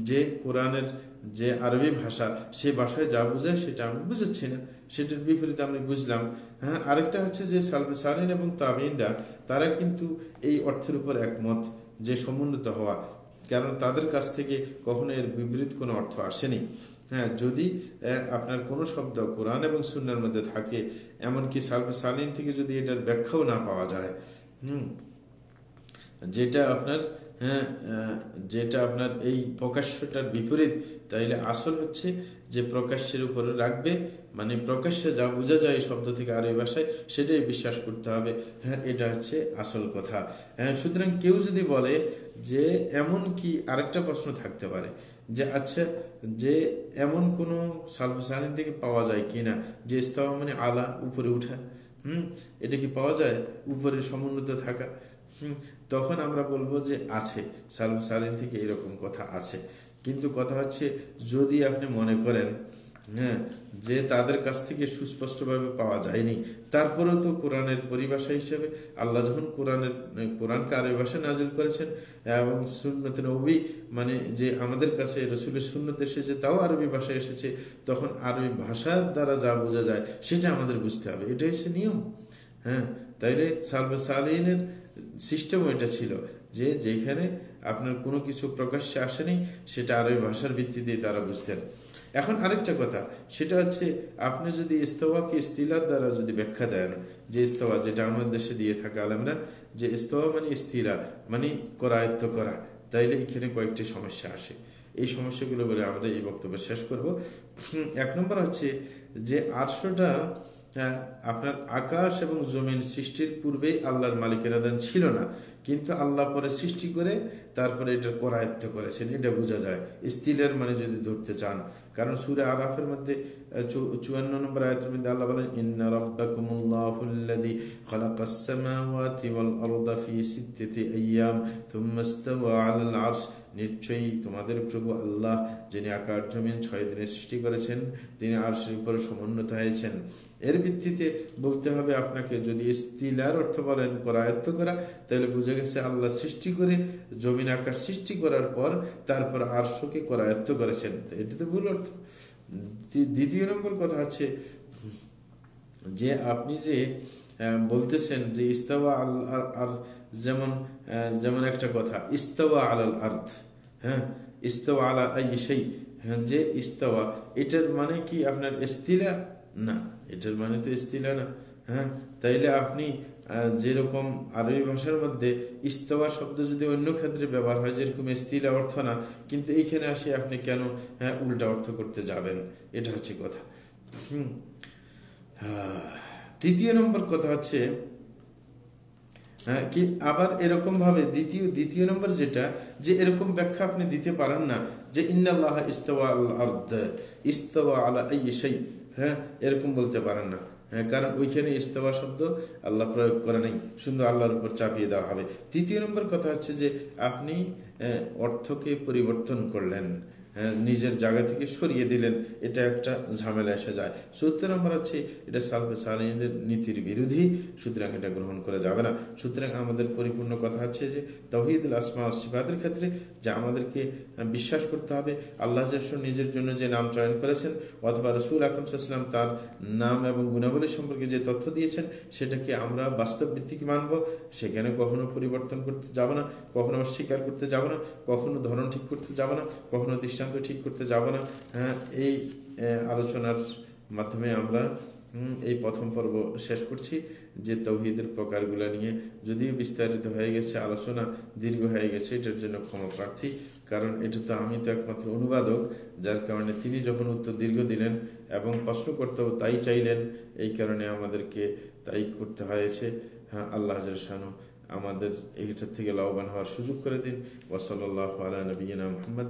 যে কোরআনের যে আরবি ভাষা সে ভাষায় যা বোঝায় সেটা আমি বুঝাচ্ছি না। সেটার বিপরীতে আমি বুঝলাম। হ্যাঁ আরেকটা হচ্ছে যে সালফে সালিন এবং তাবিনরা, তারা কিন্তু এই অর্থের উপর একমত যে সমুন্নত হওয়া, কারণ তাদের কাছ থেকে কখনো এর বিপরীত কোনো অর্থ আসেনি। হ্যাঁ যদি আপনার কোনো শব্দ কোরআন এবং সুন্নার মধ্যে থাকে, এমনকি সালফে সালিন থেকে যদি এটার ব্যাখ্যাও না পাওয়া যায়, হুম, যেটা আপনার হ্যাঁ যেটা আপনার এই প্রকাশ্যটার বিপরীত, তাইলে আসল হচ্ছে যে প্রকাশ্যের উপরে রাখবে মানে প্রকাশ্যে যা বোঝা যায় এই শব্দ থেকে আরবি ভাষায়, সেটাই বিশ্বাস করতে হবে। হ্যাঁ এটা হচ্ছে আসল কথা। হ্যাঁ সুতরাং কেউ যদি বলে যে এমন কি আরেকটা প্রশ্ন থাকতে পারে, যে আচ্ছা যে এমন কোনো সালফ সালিন থেকে পাওয়া যায় কিনা, যে ইস্তাওয়া মানে আলা, উপরে উঠা, হুম, এটা কি পাওয়া যায়? উপরে সমুন্নত থাকা, হুম তখন আমরা বলব যে আছে সালফ সালিন থেকে এরকম কথা আছে। কিন্তু কথা হচ্ছে, যদি আপনি মনে করেন হ্যাঁ যে তাদের কাছ থেকে সুস্পষ্টভাবে পাওয়া যায়নি, তারপরেও তো কোরআনের পরিভাষা হিসেবে আল্লাহ যখন কোরআনের, কোরআনকে আরবি ভাষায় নাজিল করেছেন, এবং সুন্নতের নবী মানে যে আমাদের কাছে রসুলের সুন্নত এসেছে, তাও আরবি ভাষায় এসেছে, তখন আরবি ভাষার দ্বারা যা বোঝা যায়, সেটা আমাদের বুঝতে হবে। এটাই হচ্ছে নিয়ম। হ্যাঁ তাইলে সালবে সালিনের সিস্টেম এটা ছিল যে যেখানে আপনার কোনো কিছু প্রকাশ্যে আসেনি, সেটা আরবি ভাষার ভিত্তিতে তারা বুঝতেন। এখন আরেকটা কথা, সেটা হচ্ছে আপনি যদি ইস্তওয়াকে ইস্তিলার দ্বারা যদি ব্যাখ্যা দেন, যে ইস্তওয়া যেটা আমাদের দেশে দিয়ে থাকে আলমরা, যে ইস্তওয়া মানে ইস্তিলা মানে করায়ত্ত করা, তাইলে এখানে কয়েকটি সমস্যা আসে। এই সমস্যাগুলো বলে আমরা এই বক্তব্য শেষ করব। এক নম্বর হচ্ছে যে আটশোটা হ্যাঁ, আপনার আকাশ এবং জমিন সৃষ্টির পূর্বেই আল্লাহর মালিকেরাদান ছিল না। কিন্তু আল্লাহ পরে সৃষ্টি করে তারপরে এটা করায়ত্ত করেছেন। এটা বোঝা যায়। স্টিলের মানে যদি ধরতে চান। কারণ সুরে আরাফের মধ্যে চুয়ান্ন নম্বর আয়াতের মধ্যে আল্লাহ বলেন ইন্না রাব্বাকুমুল্লাহুল্লাযী খালাকাস ওয়াল আরদা ফি সিত্তাতি আইয়াম থুম্মা আলাল আরশ। নিশ্চয়ই তোমাদের প্রভু আল্লাহ যিনি আকার জমিন ছয় দিনে সৃষ্টি করেছেন তিনি আর উপরে সমুন্নত হয়েছেন। এর ভিত্তিতে বলতে হবে আপনাকে, যদি স্তিলার অর্থ বলেন, করায়ত্ত করা, তাহলে বুঝে গেছে আল্লাহ সৃষ্টি করে, জমিন আকার সৃষ্টি করার পর তারপর আরশোকে করায়ত্ত করেছেন। এটা তো ভুল অর্থ। দ্বিতীয় নম্বর কথা হচ্ছে যে আপনি যে বলতেছেন যে ইস্তাওয়া আল আর যেমন যেমন একটা কথা, ইস্তাওয়া আলাল আর্থ হ্যাঁ ইস্তাওয়া আলা আই সেই হ্যাঁ যে ইস্তাওয়া, এটার মানে কি আপনার ইস্তিলা না। এটার মানে তো ইস্তিলা না। হ্যাঁ? তাইলে আপনি যেরকম আরবি ভাষার মধ্যে ইস্তওয়া শব্দ যদি অন্য ক্ষেত্রে ব্যবহার হয়, যেরকম ইস্তিলা অর্থ না, কিন্তু এইখানে আসে আপনি কেন হ্যাঁ উল্টা অর্থ করতে যাবেন? এটা হচ্ছে কথা। হুম। তৃতীয় নম্বর কথা হচ্ছে হ্যাঁ কি আবার এরকম ভাবে দ্বিতীয় দ্বিতীয় নম্বর যেটা, যে এরকম ব্যাখ্যা আপনি দিতে পারেন না, যে ইন্নাল্লাহ ইস্তওয়া আল আর্দ, ইস্তওয়া আলা সেই হ্যাঁ এরকম বলতে পারেন না। হ্যাঁ কারণ ওইখানে ইস্তফা শব্দ আল্লাহ প্রয়োগ করে নেই। সুন্দর আল্লাহর উপর চাপিয়ে দেওয়া হবে। তৃতীয় নম্বর কথা হচ্ছে যে, আপনি অর্থকে পরিবর্তন করলেন। নিজের জায়গা থেকে সরিয়ে দিলেন, এটা একটা ঝামেলা এসে যায়। চতুর্থ নম্বর হচ্ছে, এটা সালফে সালিনদের নীতির বিরোধী, সুতরাং এটা গ্রহণ করা যাবে না। সুতরাং আমাদের পরিপূর্ণ কথা হচ্ছে যে তহিদুল আসমা সিফাতের ক্ষেত্রে যে আমাদেরকে বিশ্বাস করতে হবে, আল্লাহ নিজের জন্য যে নাম চয়ন করেছেন, অথবা রসুল আকরমসাল্লাম তার নাম এবং গুণাবলী সম্পর্কে যে তথ্য দিয়েছেন, সেটাকে আমরা বাস্তব ভিত্তিক মানব, সেখানে কখনো পরিবর্তন করতে যাব না, কখনো অস্বীকার করতে যাব না, কখনো ধরন ঠিক করতে যাব না, কখনো দৃষ্টান্ত ঠিক করতে যাব না। হ্যাঁ এই আলোচনার মাধ্যমে আমরা এই প্রথম পর্ব শেষ করছি। যে তৌহিদের প্রকারগুলো নিয়ে যদিও বিস্তারিত হয়ে গেছে, আলোচনা দীর্ঘ হয়ে গেছে, এটার জন্য ক্ষমা প্রার্থী। কারণ এটা তো আমি তো একমাত্র অনুবাদক, যার কারণে তিনি যখন উত্তর দীর্ঘ দিলেন এবং প্রশ্ন করতেও তাই চাইলেন, এই কারণে আমাদেরকে তাই করতে হয়েছে। হ্যাঁ আল্লাহ শানু আমাদের এইটার থেকে লাভবান হওয়ার সুযোগ করে দিন। ওসলাল্লাহ আলা নবীনা মোহাম্মদ।